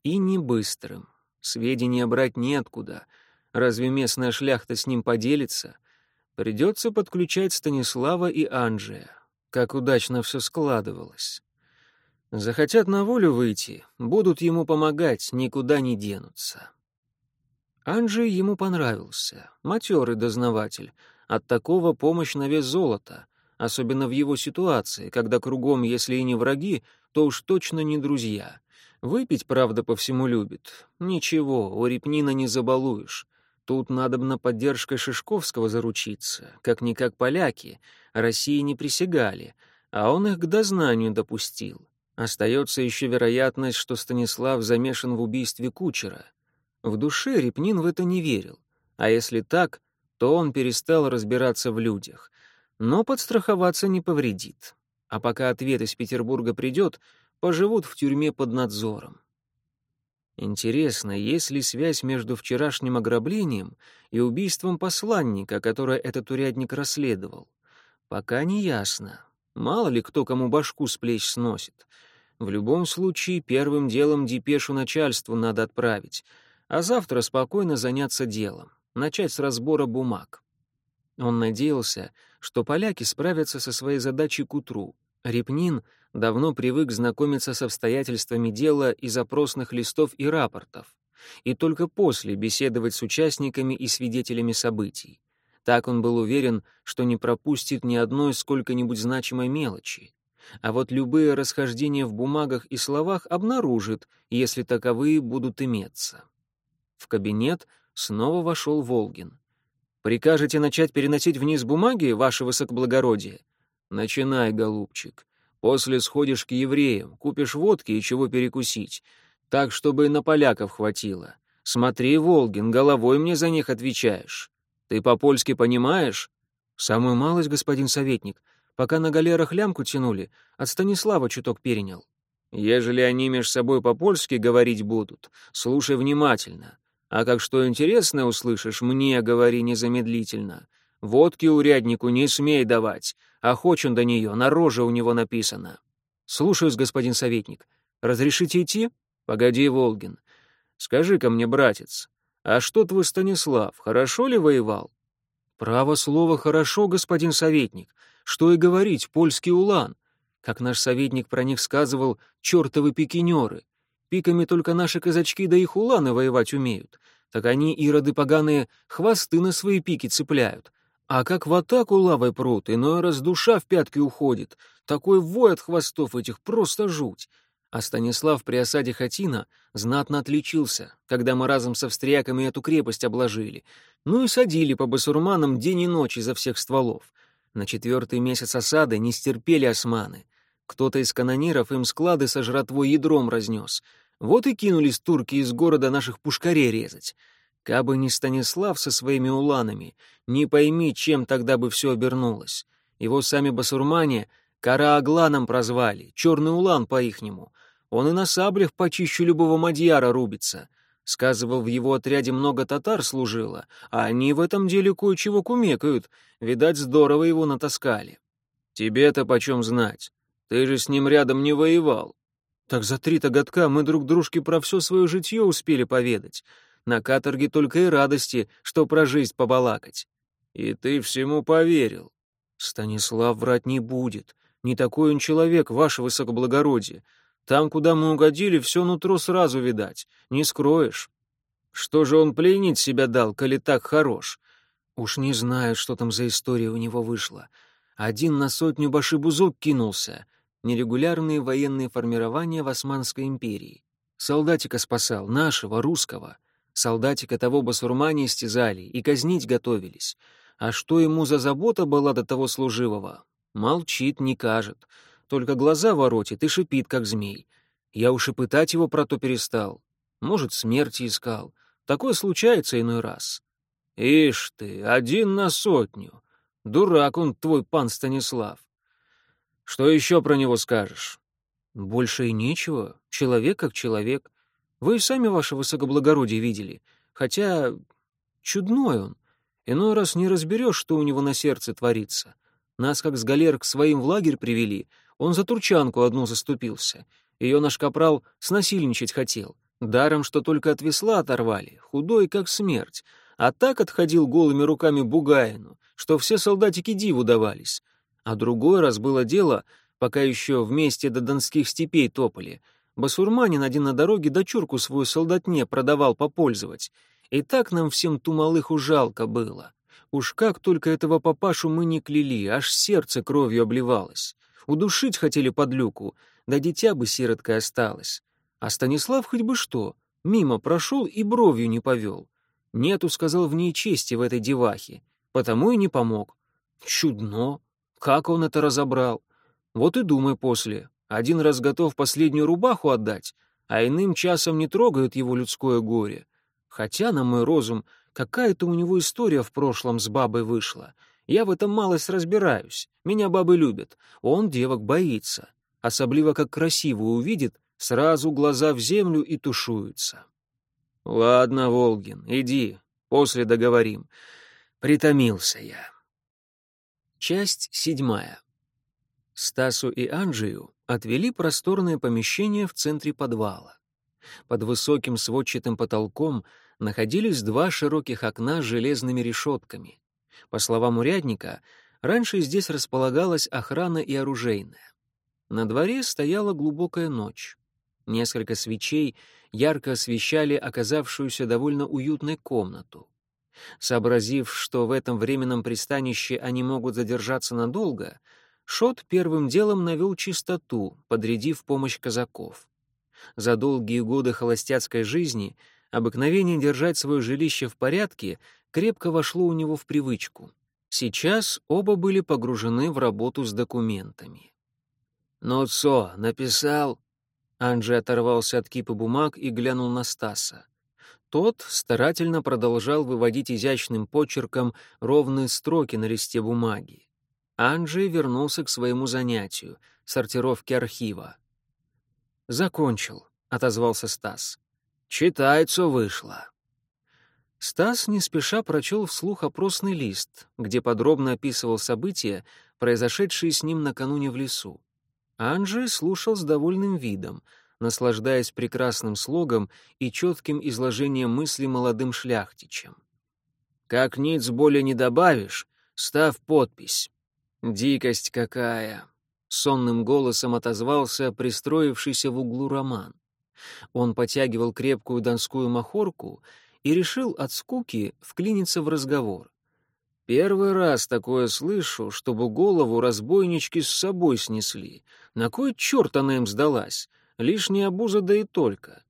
И не быстрым. Сведения брать неоткуда. Разве местная шляхта с ним поделится? Придется подключать Станислава и Анджия. Как удачно все складывалось. Захотят на волю выйти, будут ему помогать, никуда не денутся. Анджей ему понравился, матерый дознаватель, от такого помощь на вес золота, особенно в его ситуации, когда кругом, если и не враги, то уж точно не друзья. Выпить, правда, по всему любит. Ничего, у Репнина не забалуешь. Тут надо бы на поддержкой Шишковского заручиться. Как-никак поляки, России не присягали, а он их к дознанию допустил. Остается еще вероятность, что Станислав замешан в убийстве кучера. В душе Репнин в это не верил. А если так, то он перестал разбираться в людях. Но подстраховаться не повредит. А пока ответ из Петербурга придет, поживут в тюрьме под надзором. Интересно, есть ли связь между вчерашним ограблением и убийством посланника, которое этот урядник расследовал? Пока не ясно. Мало ли кто кому башку с плеч сносит. В любом случае, первым делом депешу начальству надо отправить, а завтра спокойно заняться делом начать с разбора бумаг. Он надеялся, что поляки справятся со своей задачей к утру. Репнин давно привык знакомиться с обстоятельствами дела из опросных листов и рапортов, и только после беседовать с участниками и свидетелями событий. Так он был уверен, что не пропустит ни одной сколько-нибудь значимой мелочи. А вот любые расхождения в бумагах и словах обнаружит, если таковые будут иметься. В кабинет снова вошел Волгин. «Прикажете начать переносить вниз бумаги, ваше высокоблагородие?» «Начинай, голубчик. После сходишь к евреям, купишь водки и чего перекусить. Так, чтобы на поляков хватило. Смотри, Волгин, головой мне за них отвечаешь. Ты по-польски понимаешь?» «Самую малость, господин советник. Пока на галерах лямку тянули, от Станислава чуток перенял». «Ежели они меж собой по-польски говорить будут, слушай внимательно. А как что интересное услышишь, мне говори незамедлительно. Водки уряднику не смей давать, а хочь он до нее, на роже у него написано. Слушаюсь, господин советник. Разрешите идти? Погоди, Волгин. Скажи-ка мне, братец, а что твой Станислав, хорошо ли воевал? Право слово «хорошо», господин советник. Что и говорить, польский улан. Как наш советник про них сказывал, чертовы пикинеры. Пиками только наши казачки да их уланы воевать умеют. Так они, ироды поганые, хвосты на свои пики цепляют. А как в атаку лавой прут, иной раз душа в пятки уходит. Такой вой от хвостов этих просто жуть. А Станислав при осаде Хатина знатно отличился, когда мы разом с австрияками эту крепость обложили. Ну и садили по басурманам день и ночь изо всех стволов. На четвертый месяц осады не стерпели османы. Кто-то из канониров им склады со жратвой ядром разнес. Вот и кинулись турки из города наших пушкарей резать. Кабы не Станислав со своими уланами, не пойми, чем тогда бы все обернулось. Его сами басурмане Караагланом прозвали, черный улан по-ихнему. Он и на саблях почище любого мадьяра рубится. Сказывал, в его отряде много татар служило, а они в этом деле кое-чего кумекают. Видать, здорово его натаскали. Тебе-то почем знать? Ты же с ним рядом не воевал. Так за три-то годка мы друг дружке про все свое житье успели поведать. На каторге только и радости, что про жизнь побалакать. И ты всему поверил. Станислав врать не будет. Не такой он человек, ваше высокоблагородие. Там, куда мы угодили, все нутро сразу видать. Не скроешь. Что же он пленить себя дал, коли так хорош? Уж не знаю, что там за история у него вышла. Один на сотню башибузук кинулся. Нерегулярные военные формирования в Османской империи. Солдатика спасал, нашего, русского. Солдатика того басурмане истязали и казнить готовились. А что ему за забота была до того служивого? Молчит, не кажет только глаза воротит и шипит, как змей. Я уж и пытать его про то перестал. Может, смерти искал. Такое случается иной раз. Ишь ты, один на сотню. Дурак он, твой пан Станислав. Что еще про него скажешь? Больше и нечего. Человек как человек. Вы и сами, ваше высокоблагородие, видели. Хотя чудной он. Иной раз не разберешь, что у него на сердце творится. Нас, как с галер, к своим в лагерь привели — он за турчанку одну заступился. Ее наш капрал снасильничать хотел. Даром, что только от весла оторвали, худой, как смерть. А так отходил голыми руками Бугаину, что все солдатики диву давались. А другой раз было дело, пока еще вместе до донских степей топали. Басурманин один на дороге дочурку свою солдатне продавал попользовать. И так нам всем ту малыху жалко было. Уж как только этого папашу мы не кляли, аж сердце кровью обливалось. Удушить хотели под люку, да дитя бы сироткой осталось. А Станислав хоть бы что, мимо прошел и бровью не повел. Нету, сказал, в ней чести в этой девахе, потому и не помог. Чудно. Как он это разобрал? Вот и думай после. Один раз готов последнюю рубаху отдать, а иным часом не трогает его людское горе. Хотя, на мой розум, какая-то у него история в прошлом с бабой вышла — я в этом малость разбираюсь. Меня бабы любят. Он девок боится. Особливо, как красиво увидит, сразу глаза в землю и тушуются. Ладно, Волгин, иди, после договорим. Притомился я. Часть седьмая. Стасу и Анджию отвели просторное помещение в центре подвала. Под высоким сводчатым потолком находились два широких окна с железными решетками. По словам урядника, раньше здесь располагалась охрана и оружейная. На дворе стояла глубокая ночь. Несколько свечей ярко освещали оказавшуюся довольно уютной комнату. Сообразив, что в этом временном пристанище они могут задержаться надолго, Шот первым делом навел чистоту, подрядив помощь казаков. За долгие годы холостяцкой жизни обыкновение держать свое жилище в порядке крепко вошло у него в привычку. Сейчас оба были погружены в работу с документами. «Ну что, написал?» Анджи оторвался от кипы бумаг и глянул на Стаса. Тот старательно продолжал выводить изящным почерком ровные строки на листе бумаги. Анджи вернулся к своему занятию — сортировке архива. «Закончил», — отозвался Стас. «Читается вышло». Стас не спеша прочел вслух опросный лист, где подробно описывал события, произошедшие с ним накануне в лесу. Анджи слушал с довольным видом, наслаждаясь прекрасным слогом и четким изложением мысли молодым шляхтичем. «Как ниц более не добавишь, став подпись». «Дикость какая!» — сонным голосом отозвался пристроившийся в углу Роман. Он потягивал крепкую донскую махорку и решил от скуки вклиниться в разговор. Первый раз такое слышу, чтобы голову разбойнички с собой снесли. На кой черт она им сдалась? Лишняя обуза да и только.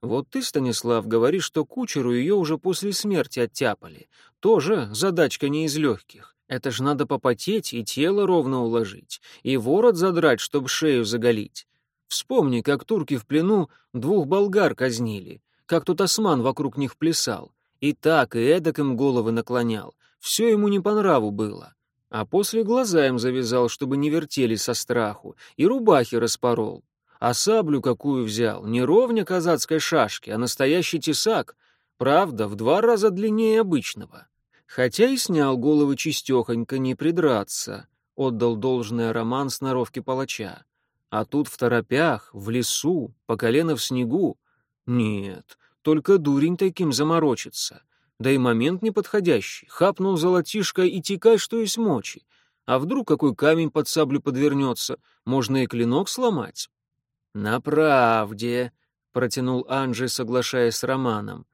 Вот ты, Станислав, говоришь, что кучеру ее уже после смерти оттяпали. Тоже задачка не из легких. Это ж надо попотеть и тело ровно уложить, и ворот задрать, чтоб шею заголить. Вспомни, как турки в плену двух болгар казнили, как тут осман вокруг них плясал, и так, и эдак им головы наклонял. Все ему не по нраву было. А после глаза им завязал, чтобы не вертели со страху, и рубахи распорол. А саблю какую взял, не ровня казацкой шашки, а настоящий тесак, правда, в два раза длиннее обычного. Хотя и снял головы чистехонько, не придраться, отдал должное роман сноровки палача. А тут в торопях, в лесу, по колено в снегу. Нет, только дурень таким заморочится. Да и момент неподходящий. Хапнул золотишко и текай, что есть мочи. А вдруг какой камень под саблю подвернется, можно и клинок сломать. «На правде», — протянул Анджей, соглашаясь с Романом.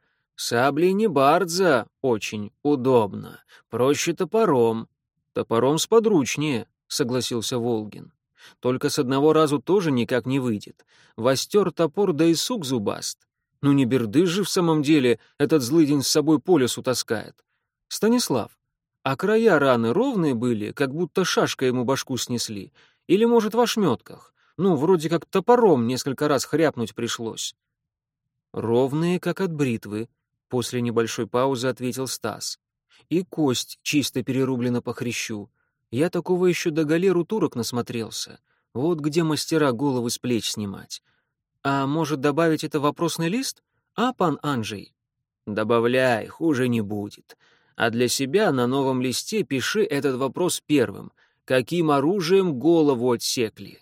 «Сабли не бардза, очень удобно. Проще топором». «Топором сподручнее», — согласился Волгин. Только с одного разу тоже никак не выйдет. Востер топор, да и сук зубаст. Ну не бердыш же в самом деле этот злыдень с собой по лесу таскает. Станислав, а края раны ровные были, как будто шашка ему башку снесли? Или, может, в ошметках? Ну, вроде как топором несколько раз хряпнуть пришлось. Ровные, как от бритвы, после небольшой паузы ответил Стас. И кость чисто перерублена по хрящу. Я такого еще до галеру турок насмотрелся. Вот где мастера головы с плеч снимать. А может, добавить это вопросный лист? А, пан Анджей? Добавляй, хуже не будет. А для себя на новом листе пиши этот вопрос первым. Каким оружием голову отсекли?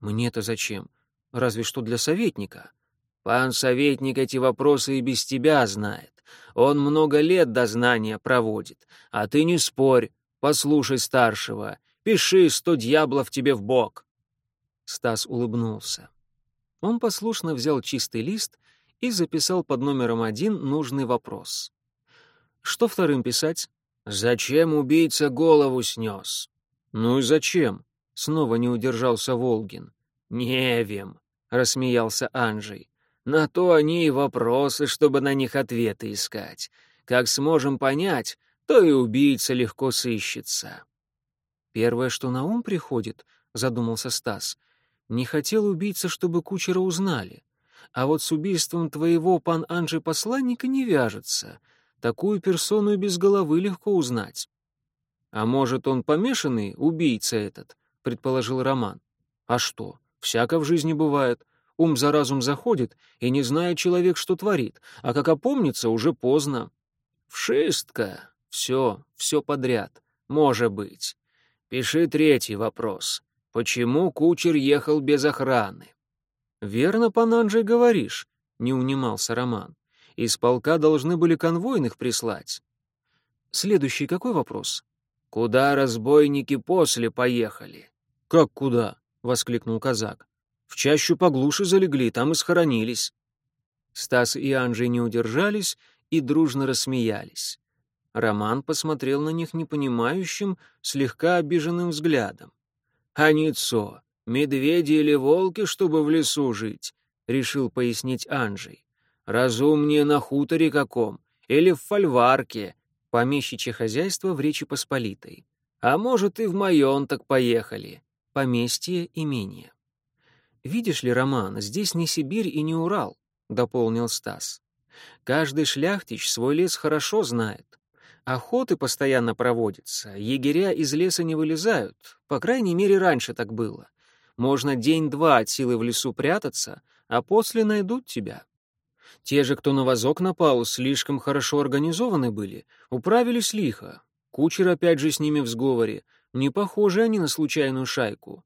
Мне-то зачем? Разве что для советника. Пан советник эти вопросы и без тебя знает. Он много лет до знания проводит. А ты не спорь, Послушай старшего, пиши сто дьяблов тебе в бок. Стас улыбнулся. Он послушно взял чистый лист и записал под номером один нужный вопрос. Что вторым писать? «Зачем убийца голову снес?» «Ну и зачем?» — снова не удержался Волгин. «Невем», — рассмеялся Анджей. «На то они и вопросы, чтобы на них ответы искать. Как сможем понять, то и убийца легко сыщется. Первое, что на ум приходит, задумался Стас, не хотел убийца, чтобы кучера узнали. А вот с убийством твоего пан Анжи посланника не вяжется. Такую персону и без головы легко узнать. А может, он помешанный, убийца этот, предположил Роман. А что, всяко в жизни бывает. Ум за разум заходит, и не знает человек, что творит, а как опомнится, уже поздно. «Вшистка!» Все, все подряд. Может быть. Пиши третий вопрос. Почему кучер ехал без охраны? Верно, пан Анджей, говоришь, не унимался Роман. Из полка должны были конвойных прислать. Следующий какой вопрос? Куда разбойники после поехали? Как куда? воскликнул казак. В чащу поглуше залегли, там и схоронились. Стас и Анджей не удержались и дружно рассмеялись. Роман посмотрел на них непонимающим, слегка обиженным взглядом. «А ницо, медведи или волки, чтобы в лесу жить?» — решил пояснить Анжей. «Разумнее на хуторе каком или в фольварке, помещичье хозяйство в Речи Посполитой. А может, и в моем так поехали, поместье имение». «Видишь ли, Роман, здесь не Сибирь и не Урал», — дополнил Стас. «Каждый шляхтич свой лес хорошо знает. Охоты постоянно проводятся, егеря из леса не вылезают, по крайней мере, раньше так было. Можно день-два от силы в лесу прятаться, а после найдут тебя. Те же, кто на вазок напал, слишком хорошо организованы были, управились лихо. Кучер опять же с ними в сговоре, не похожи они на случайную шайку.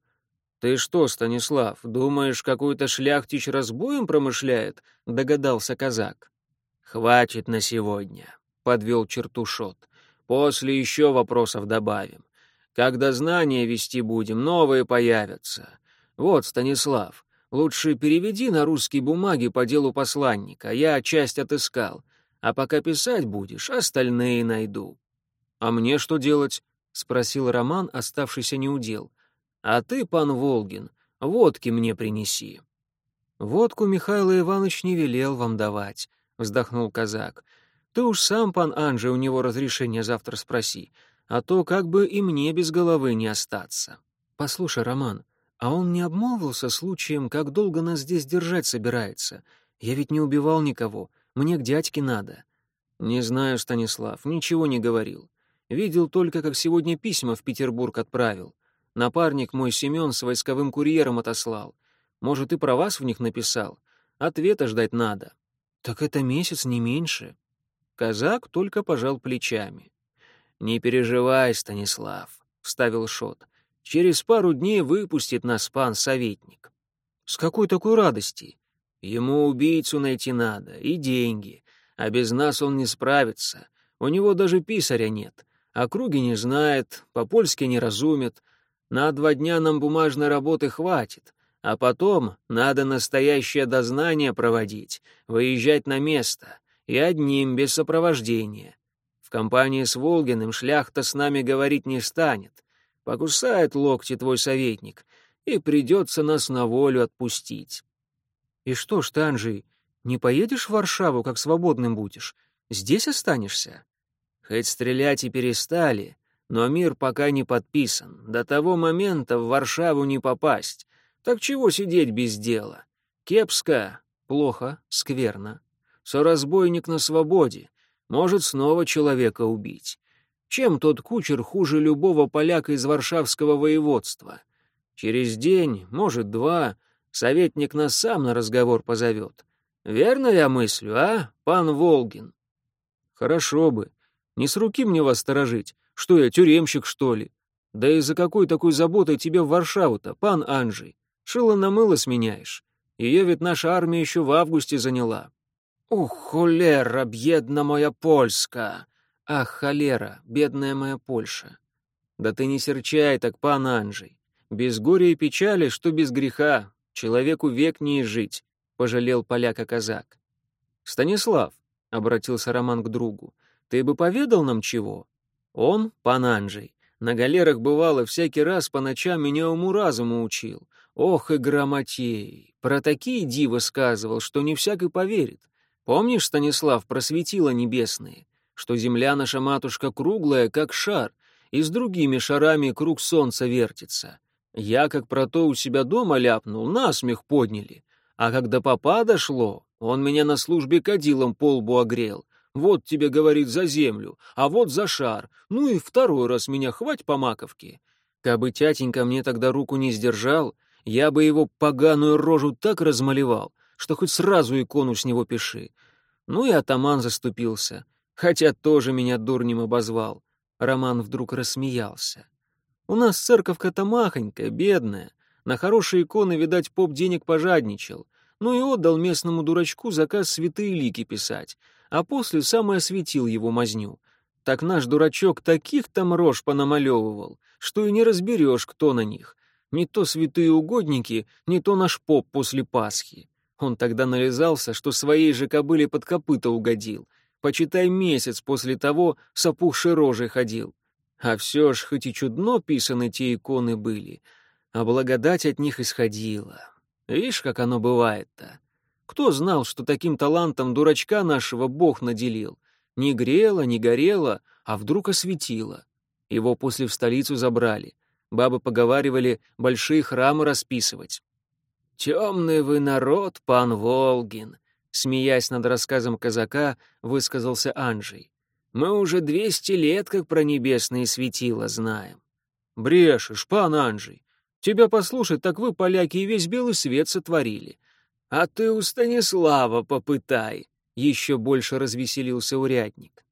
«Ты что, Станислав, думаешь, какой-то шляхтич разбоем промышляет?» — догадался казак. «Хватит на сегодня», — подвел черту Шот. «После еще вопросов добавим. Когда знания вести будем, новые появятся. Вот, Станислав, лучше переведи на русские бумаги по делу посланника, я часть отыскал. А пока писать будешь, остальные найду». «А мне что делать?» — спросил Роман, оставшийся неудел. «А ты, пан Волгин, водки мне принеси». «Водку Михаил Иванович не велел вам давать», — вздохнул казак. Ты уж сам, пан Анжи, у него разрешение завтра спроси. а то как бы и мне без головы не остаться. Послушай, Роман, а он не обмолвился случаем, как долго нас здесь держать собирается? Я ведь не убивал никого, мне к дядьке надо. Не знаю, Станислав, ничего не говорил. Видел только, как сегодня письма в Петербург отправил. Напарник мой Семен с войсковым курьером отослал. Может, и про вас в них написал. Ответа ждать надо. Так это месяц, не меньше. Казак только пожал плечами. «Не переживай, Станислав», — вставил Шот. Через пару дней выпустит нас пан-советник. С какой такой радости? Ему убийцу найти надо, и деньги. А без нас он не справится. У него даже писаря нет. Округи не знает, по-польски не разумет. На два дня нам бумажной работы хватит. А потом надо настоящее дознание проводить, выезжать на место. И одним, без сопровождения. В компании с Волгиным шляхта с нами говорить не станет. Покусает локти твой советник, и придется нас на волю отпустить. И что ж ты, не поедешь в Варшаву, как свободным будешь? Здесь останешься? Хоть стрелять и перестали, но мир пока не подписан. До того момента в Варшаву не попасть. Так чего сидеть без дела? Кепска, плохо, скверно. Соразбойник на свободе, может снова человека убить. Чем тот кучер хуже любого поляка из Варшавского воеводства? Через день, может, два, советник нас сам на разговор позовет. Верно я мыслю, а, пан Волгин? Хорошо бы. Не с руки мне вас сторожить. Что я, тюремщик, что ли? Да и за какой такой заботой тебе в Варшаву-то, пан Анжей? Шило на мыло сменяешь. Ее ведь наша армия еще в августе заняла. Ух, холера, бедна моя Польска! Ах, холера, бедная моя Польша. Да ты не серчай так, пан Анжей. Без горя и печали, что без греха. Человеку век не изжить, — пожалел поляка-казак. Станислав, — обратился Роман к другу, — ты бы поведал нам чего? Он, пан Анжей, на галерах бывало всякий раз по ночам меня уму-разуму учил. Ох и грамотей! Про такие дивы сказывал, что не всякий поверит. Помнишь, Станислав, просветила небесные? что земля наша матушка круглая, как шар, и с другими шарами круг солнца вертится. Я, как про то у себя дома ляпнул, насмех подняли. А когда папа дошло, он меня на службе кадилом по лбу огрел. Вот тебе, говорит, за землю, а вот за шар. Ну и второй раз меня хвать по маковке. Кабы тятенька мне тогда руку не сдержал, я бы его поганую рожу так размалевал, что хоть сразу икону с него пиши. Ну и атаман заступился. Хотя тоже меня дурнем обозвал. Роман вдруг рассмеялся. У нас церковка-то махонькая, бедная. На хорошие иконы, видать, поп денег пожадничал. Ну и отдал местному дурачку заказ святые лики писать, а после сам и осветил его мазню. Так наш дурачок таких там рож понамалевывал, что и не разберешь, кто на них. Не то святые угодники, не то наш поп после Пасхи. Он тогда нализался, что своей же кобыле под копыта угодил — почитай месяц после того с опухшей рожей ходил. А все ж, хоть и чудно писаны те иконы были, а благодать от них исходила. Видишь, как оно бывает-то? Кто знал, что таким талантом дурачка нашего Бог наделил? Не грело, не горело, а вдруг осветило. Его после в столицу забрали. Бабы поговаривали большие храмы расписывать. «Темный вы народ, пан Волгин», Смеясь над рассказом казака, высказался Анжей. «Мы уже двести лет как про небесные светила знаем». «Брешешь, пан Анжей. Тебя послушать, так вы, поляки, и весь белый свет сотворили. А ты у Станислава попытай», — еще больше развеселился урядник.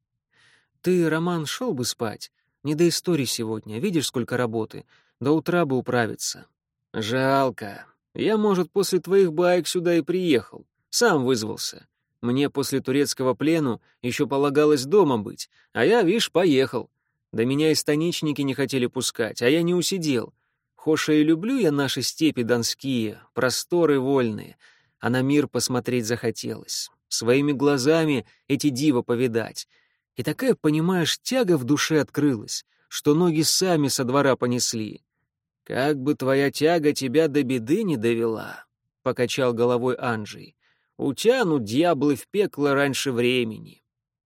«Ты, Роман, шел бы спать. Не до истории сегодня. Видишь, сколько работы. До утра бы управиться». «Жалко. Я, может, после твоих баек сюда и приехал. Сам вызвался. Мне после турецкого плену еще полагалось дома быть, а я, вишь, поехал. Да меня и станичники не хотели пускать, а я не усидел. Хоша и люблю я наши степи донские, просторы вольные, а на мир посмотреть захотелось. Своими глазами эти дива повидать. И такая, понимаешь, тяга в душе открылась, что ноги сами со двора понесли. «Как бы твоя тяга тебя до беды не довела», — покачал головой Анджей. Утянут дьяблы в пекло раньше времени.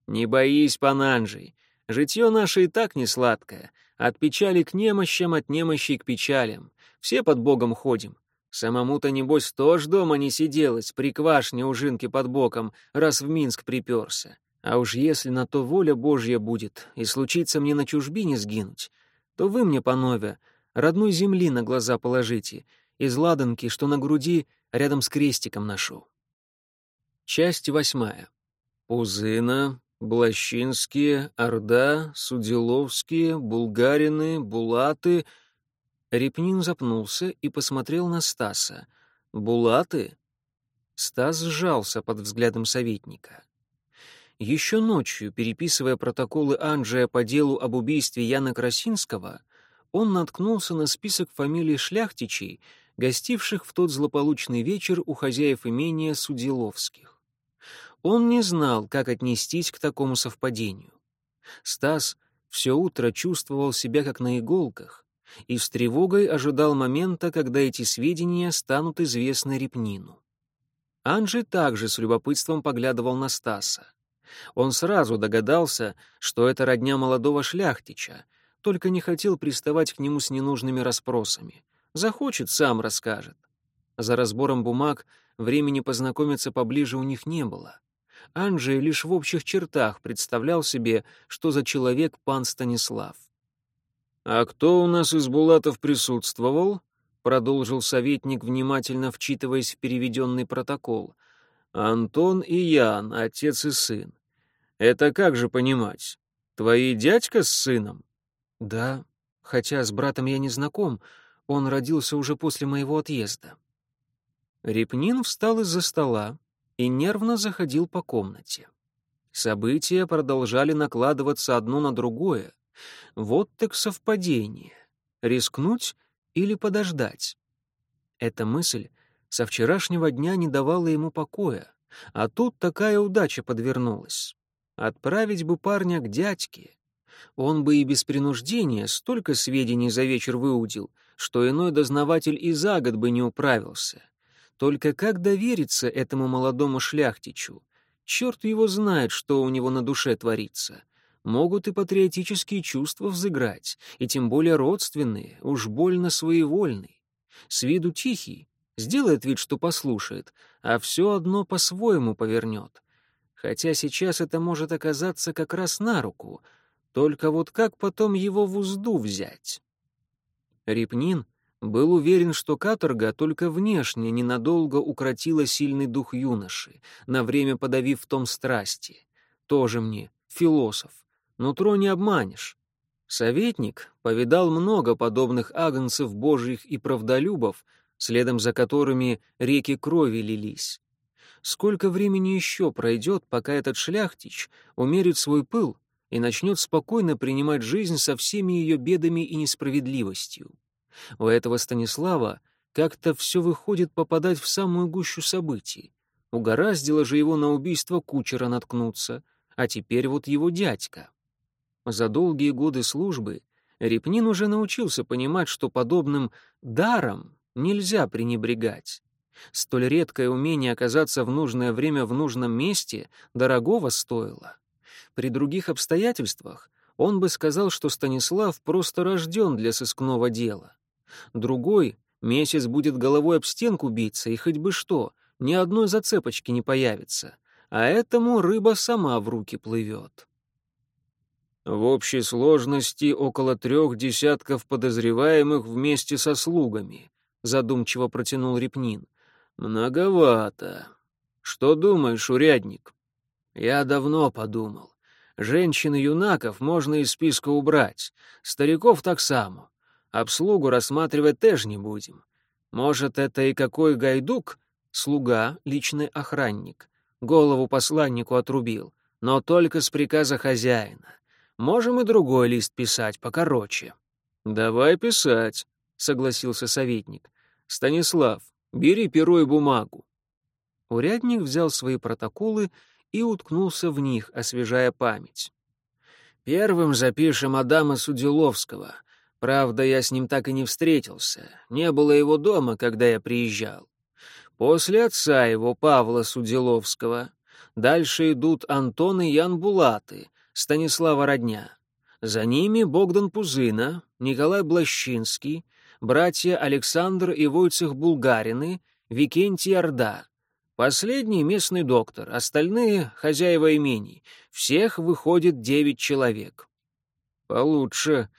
Не боись, Пананжий, Житье наше и так не сладкое. От печали к немощам, от немощей к печалям. Все под Богом ходим. Самому-то, небось, тоже дома не сиделось, при квашне ужинки под боком, раз в Минск приперся. А уж если на то воля Божья будет, и случится мне на чужбине сгинуть, то вы мне, панове, родной земли на глаза положите, из ладанки, что на груди, рядом с крестиком ношу. Часть восьмая. Пузына, Блащинские, Орда, Судиловские, Булгарины, Булаты. Репнин запнулся и посмотрел на Стаса. «Булаты?» Стас сжался под взглядом советника. Еще ночью, переписывая протоколы Анджия по делу об убийстве Яна Красинского, он наткнулся на список фамилий шляхтичей, гостивших в тот злополучный вечер у хозяев имения Судиловских. Он не знал, как отнестись к такому совпадению. Стас все утро чувствовал себя как на иголках и с тревогой ожидал момента, когда эти сведения станут известны Репнину. Анджи также с любопытством поглядывал на Стаса. Он сразу догадался, что это родня молодого шляхтича, только не хотел приставать к нему с ненужными расспросами. Захочет, сам расскажет. За разбором бумаг времени познакомиться поближе у них не было. Анджей лишь в общих чертах представлял себе, что за человек пан Станислав. «А кто у нас из Булатов присутствовал?» — продолжил советник, внимательно вчитываясь в переведенный протокол. «Антон и Ян, отец и сын. Это как же понимать? Твои дядька с сыном?» «Да, хотя с братом я не знаком, он родился уже после моего отъезда». Репнин встал из-за стола и нервно заходил по комнате. События продолжали накладываться одно на другое. Вот так совпадение. Рискнуть или подождать? Эта мысль со вчерашнего дня не давала ему покоя, а тут такая удача подвернулась. Отправить бы парня к дядьке. Он бы и без принуждения столько сведений за вечер выудил, что иной дознаватель и за год бы не управился. Только как довериться этому молодому шляхтичу? Черт его знает, что у него на душе творится. Могут и патриотические чувства взыграть, и тем более родственные, уж больно своевольный. С виду тихий, сделает вид, что послушает, а все одно по-своему повернет хотя сейчас это может оказаться как раз на руку, только вот как потом его в узду взять? Репнин был уверен, что каторга только внешне ненадолго укротила сильный дух юноши, на время подавив в том страсти. Тоже мне, философ. Нутро не обманешь. Советник повидал много подобных агнцев божьих и правдолюбов, следом за которыми реки крови лились. Сколько времени еще пройдет, пока этот шляхтич умерит свой пыл и начнет спокойно принимать жизнь со всеми ее бедами и несправедливостью? У этого Станислава как-то все выходит попадать в самую гущу событий. Угораздило же его на убийство кучера наткнуться, а теперь вот его дядька. За долгие годы службы Репнин уже научился понимать, что подобным даром нельзя пренебрегать. Столь редкое умение оказаться в нужное время в нужном месте дорогого стоило. При других обстоятельствах он бы сказал, что Станислав просто рожден для сыскного дела. Другой месяц будет головой об стенку биться, и хоть бы что, ни одной зацепочки не появится, а этому рыба сама в руки плывет. В общей сложности около трех десятков подозреваемых вместе со слугами, задумчиво протянул Репнин. «Многовато. Что думаешь, урядник?» «Я давно подумал. Женщин и юнаков можно из списка убрать, стариков так само. Обслугу рассматривать тоже не будем. Может, это и какой гайдук, слуга, личный охранник, голову посланнику отрубил, но только с приказа хозяина. Можем и другой лист писать, покороче». «Давай писать», — согласился советник. «Станислав, Бери перо и бумагу». Урядник взял свои протоколы и уткнулся в них, освежая память. «Первым запишем Адама Судиловского. Правда, я с ним так и не встретился. Не было его дома, когда я приезжал. После отца его, Павла Судиловского. Дальше идут Антон и Ян Булаты, Станислава родня. За ними Богдан Пузына, Николай Блащинский, братья Александр и Войцех Булгарины, Викентий Орда. Последний — местный доктор, остальные — хозяева имений. Всех выходит девять человек. «Получше,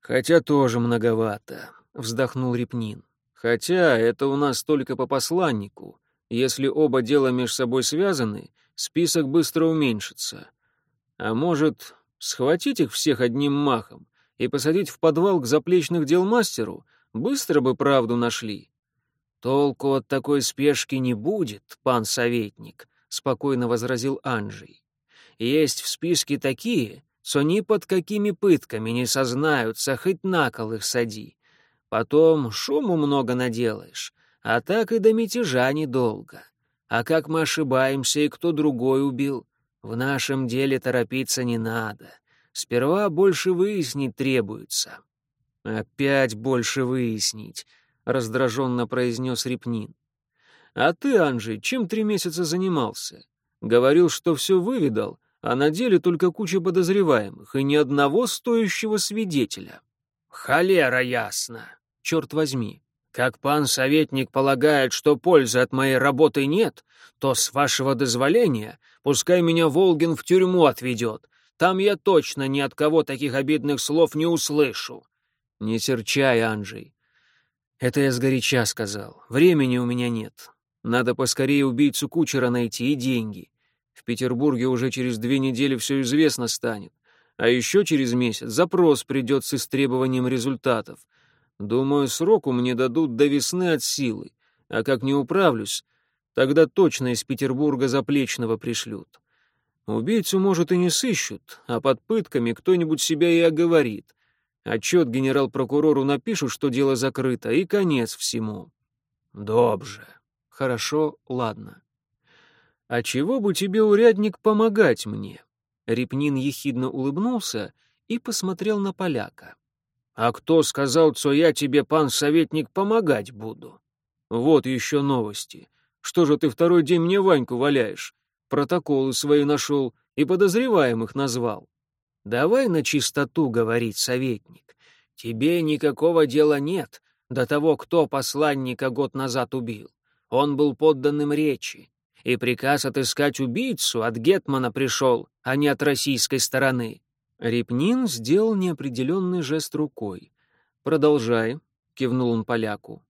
хотя тоже многовато», — вздохнул Репнин. «Хотя это у нас только по посланнику. Если оба дела между собой связаны, список быстро уменьшится. А может, схватить их всех одним махом и посадить в подвал к заплечных дел мастеру, быстро бы правду нашли. Толку от такой спешки не будет, пан советник, спокойно возразил Анжей. Есть в списке такие, что ни под какими пытками не сознаются, хоть на кол их сади. Потом шуму много наделаешь, а так и до мятежа недолго. А как мы ошибаемся и кто другой убил, в нашем деле торопиться не надо. Сперва больше выяснить требуется». «Опять больше выяснить», — раздраженно произнес Репнин. «А ты, Анжей, чем три месяца занимался? Говорил, что все выведал, а на деле только куча подозреваемых и ни одного стоящего свидетеля». «Холера ясно! Черт возьми! Как пан советник полагает, что пользы от моей работы нет, то, с вашего дозволения, пускай меня Волгин в тюрьму отведет. Там я точно ни от кого таких обидных слов не услышу. Не серчай, Анжей. Это я сгоряча сказал. Времени у меня нет. Надо поскорее убийцу кучера найти и деньги. В Петербурге уже через две недели все известно станет. А еще через месяц запрос придет с истребованием результатов. Думаю, сроку мне дадут до весны от силы. А как не управлюсь, тогда точно из Петербурга заплечного пришлют. Убийцу, может, и не сыщут, а под пытками кто-нибудь себя и оговорит. Отчет генерал-прокурору напишут, что дело закрыто, и конец всему. Добже. Хорошо, ладно. А чего бы тебе, урядник, помогать мне? Репнин ехидно улыбнулся и посмотрел на поляка. А кто сказал, что я тебе, пан советник, помогать буду? Вот еще новости. Что же ты второй день мне Ваньку валяешь? Протоколы свои нашел и подозреваемых назвал. Давай на чистоту говорить, советник. Тебе никакого дела нет до того, кто посланника год назад убил. Он был подданным речи, и приказ отыскать убийцу от Гетмана пришел, а не от российской стороны. Репнин сделал неопределенный жест рукой. «Продолжай», — кивнул он поляку.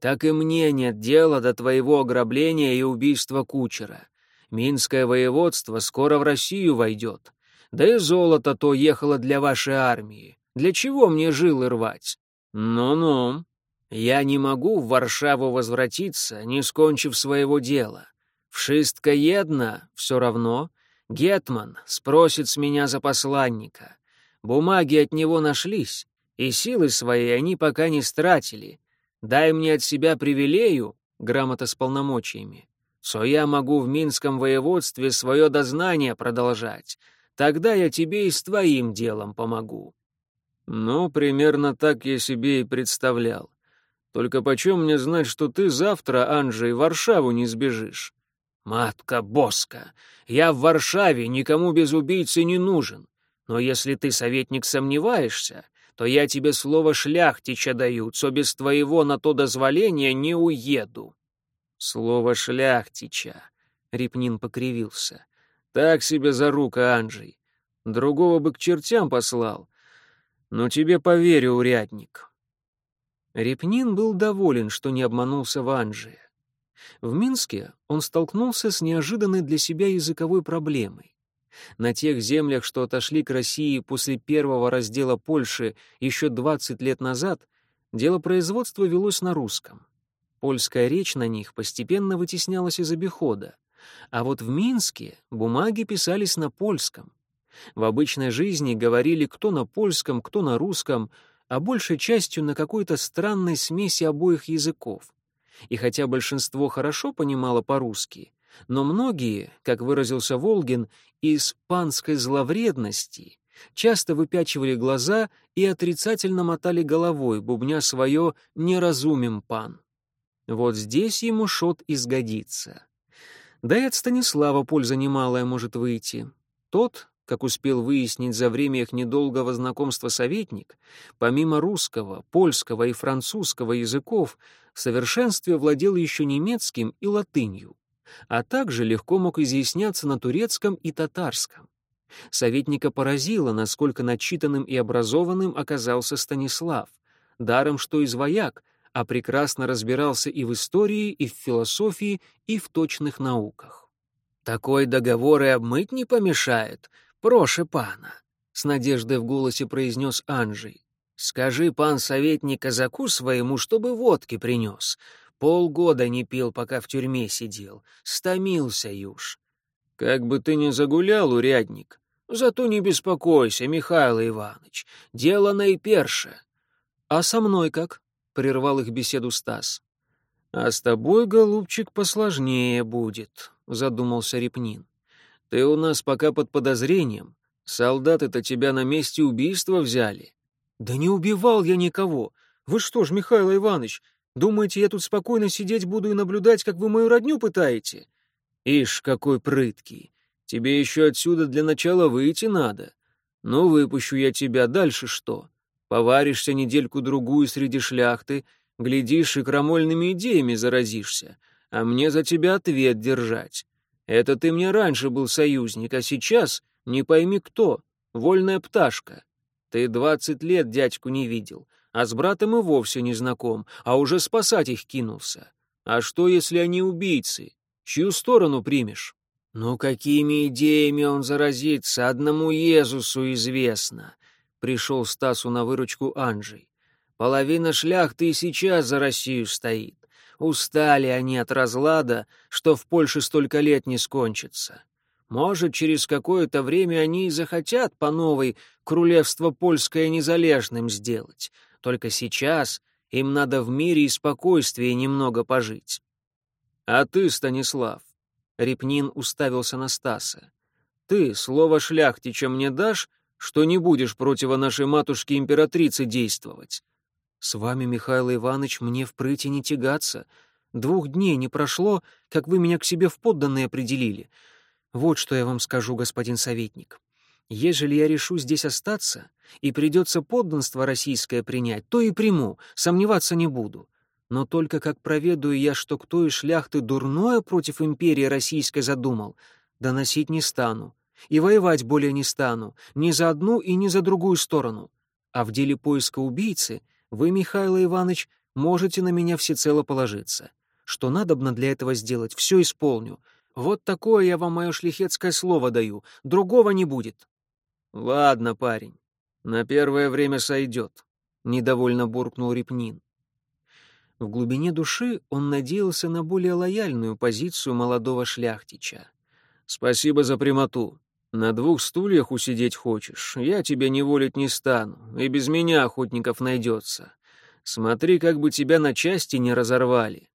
«Так и мне нет дела до твоего ограбления и убийства кучера. Минское воеводство скоро в Россию войдет. Да и золото то ехало для вашей армии. Для чего мне жилы рвать? Ну-ну. Я не могу в Варшаву возвратиться, не скончив своего дела. Вшистка една все равно. Гетман спросит с меня за посланника. Бумаги от него нашлись, и силы свои они пока не стратили. Дай мне от себя привилею, грамота с полномочиями, что я могу в Минском воеводстве свое дознание продолжать, Тогда я тебе и с твоим делом помогу». «Ну, примерно так я себе и представлял. Только почем мне знать, что ты завтра, Анжей, в Варшаву не сбежишь?» «Матка Боска, я в Варшаве никому без убийцы не нужен. Но если ты, советник, сомневаешься, то я тебе слово шляхтича даю, что без твоего на то дозволения не уеду». «Слово шляхтича», — Репнин покривился. Так себе за рука, Анджей. Другого бы к чертям послал. Но тебе поверю, урядник. Репнин был доволен, что не обманулся в Анжее. В Минске он столкнулся с неожиданной для себя языковой проблемой. На тех землях, что отошли к России после первого раздела Польши еще 20 лет назад, дело производства велось на русском. Польская речь на них постепенно вытеснялась из обихода. А вот в Минске бумаги писались на польском. В обычной жизни говорили кто на польском, кто на русском, а большей частью на какой-то странной смеси обоих языков. И хотя большинство хорошо понимало по-русски, но многие, как выразился Волгин, из панской зловредности часто выпячивали глаза и отрицательно мотали головой, бубня свое «неразумим пан». Вот здесь ему шот изгодится. Да и от Станислава польза немалая может выйти. Тот, как успел выяснить за время их недолгого знакомства советник, помимо русского, польского и французского языков, в совершенстве владел еще немецким и латынью, а также легко мог изъясняться на турецком и татарском. Советника поразило, насколько начитанным и образованным оказался Станислав, даром что из вояк, а прекрасно разбирался и в истории, и в философии, и в точных науках. «Такой договор и обмыть не помешает», «Проше пана», — с надеждой в голосе произнес Анжей. «Скажи, пан советник казаку своему, чтобы водки принес. Полгода не пил, пока в тюрьме сидел. Стомился юж». «Как бы ты ни загулял, урядник. Зато не беспокойся, Михаил Иванович. Дело наиперше». «А со мной как?» — прервал их беседу Стас. «А с тобой, голубчик, посложнее будет», — задумался Репнин. Ты у нас пока под подозрением. Солдаты-то тебя на месте убийства взяли». «Да не убивал я никого. Вы что ж, Михаил Иванович, думаете, я тут спокойно сидеть буду и наблюдать, как вы мою родню пытаете?» «Ишь, какой прыткий. Тебе еще отсюда для начала выйти надо. Ну, выпущу я тебя, дальше что? Поваришься недельку-другую среди шляхты, глядишь и крамольными идеями заразишься, а мне за тебя ответ держать. Это ты мне раньше был союзник, а сейчас не пойми кто, вольная пташка. Ты двадцать лет дядьку не видел, а с братом и вовсе не знаком, а уже спасать их кинулся. А что, если они убийцы? Чью сторону примешь? Ну, какими идеями он заразится, одному Иисусу известно. Пришел Стасу на выручку Анжей. Половина шляхты и сейчас за Россию стоит. Устали они от разлада, что в Польше столько лет не скончится. Может, через какое-то время они и захотят по новой королевство польское незалежным сделать. Только сейчас им надо в мире и спокойствии немного пожить. А ты, Станислав, Репнин уставился на Стаса. Ты слово шляхтича мне дашь, что не будешь против нашей матушки-императрицы действовать? «С вами, Михаил Иванович, мне впрыть и не тягаться. Двух дней не прошло, как вы меня к себе в подданные определили. Вот что я вам скажу, господин советник. Ежели я решу здесь остаться и придется подданство российское принять, то и приму, сомневаться не буду. Но только как проведаю я, что кто из шляхты дурное против империи российской задумал, доносить не стану. И воевать более не стану, ни за одну и ни за другую сторону. А в деле поиска убийцы — вы, Михаил Иванович, можете на меня всецело положиться. Что надобно для этого сделать, все исполню. Вот такое я вам мое шлихетское слово даю, другого не будет». «Ладно, парень, на первое время сойдет», — недовольно буркнул Репнин. В глубине души он надеялся на более лояльную позицию молодого шляхтича. «Спасибо за прямоту. На двух стульях усидеть хочешь, я тебя не волить не стану, и без меня охотников найдется. Смотри, как бы тебя на части не разорвали.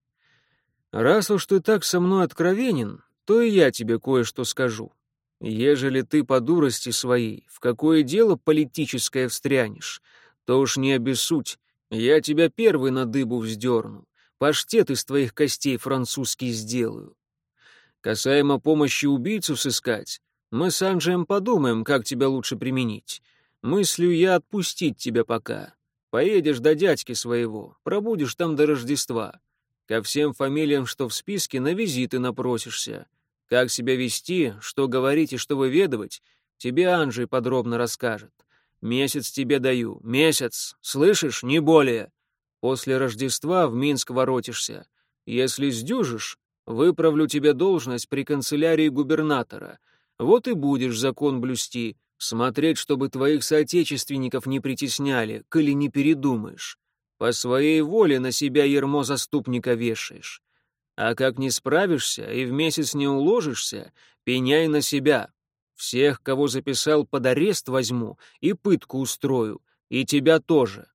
Раз уж ты так со мной откровенен, то и я тебе кое-что скажу. Ежели ты по дурости своей в какое дело политическое встрянешь, то уж не обессудь, я тебя первый на дыбу вздерну, паштет из твоих костей французский сделаю. Касаемо помощи убийцу сыскать, мы с Анджием подумаем, как тебя лучше применить. Мыслю я отпустить тебя пока. Поедешь до дядьки своего, пробудешь там до Рождества. Ко всем фамилиям, что в списке, на визиты напросишься. Как себя вести, что говорить и что выведывать, тебе Анджей подробно расскажет. Месяц тебе даю, месяц, слышишь, не более. После Рождества в Минск воротишься. Если сдюжишь, выправлю тебе должность при канцелярии губернатора — вот и будешь закон блюсти, смотреть, чтобы твоих соотечественников не притесняли, коли не передумаешь. По своей воле на себя ермо заступника вешаешь. А как не справишься и в месяц не уложишься, пеняй на себя. Всех, кого записал, под арест возьму и пытку устрою, и тебя тоже.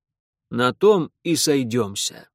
На том и сойдемся.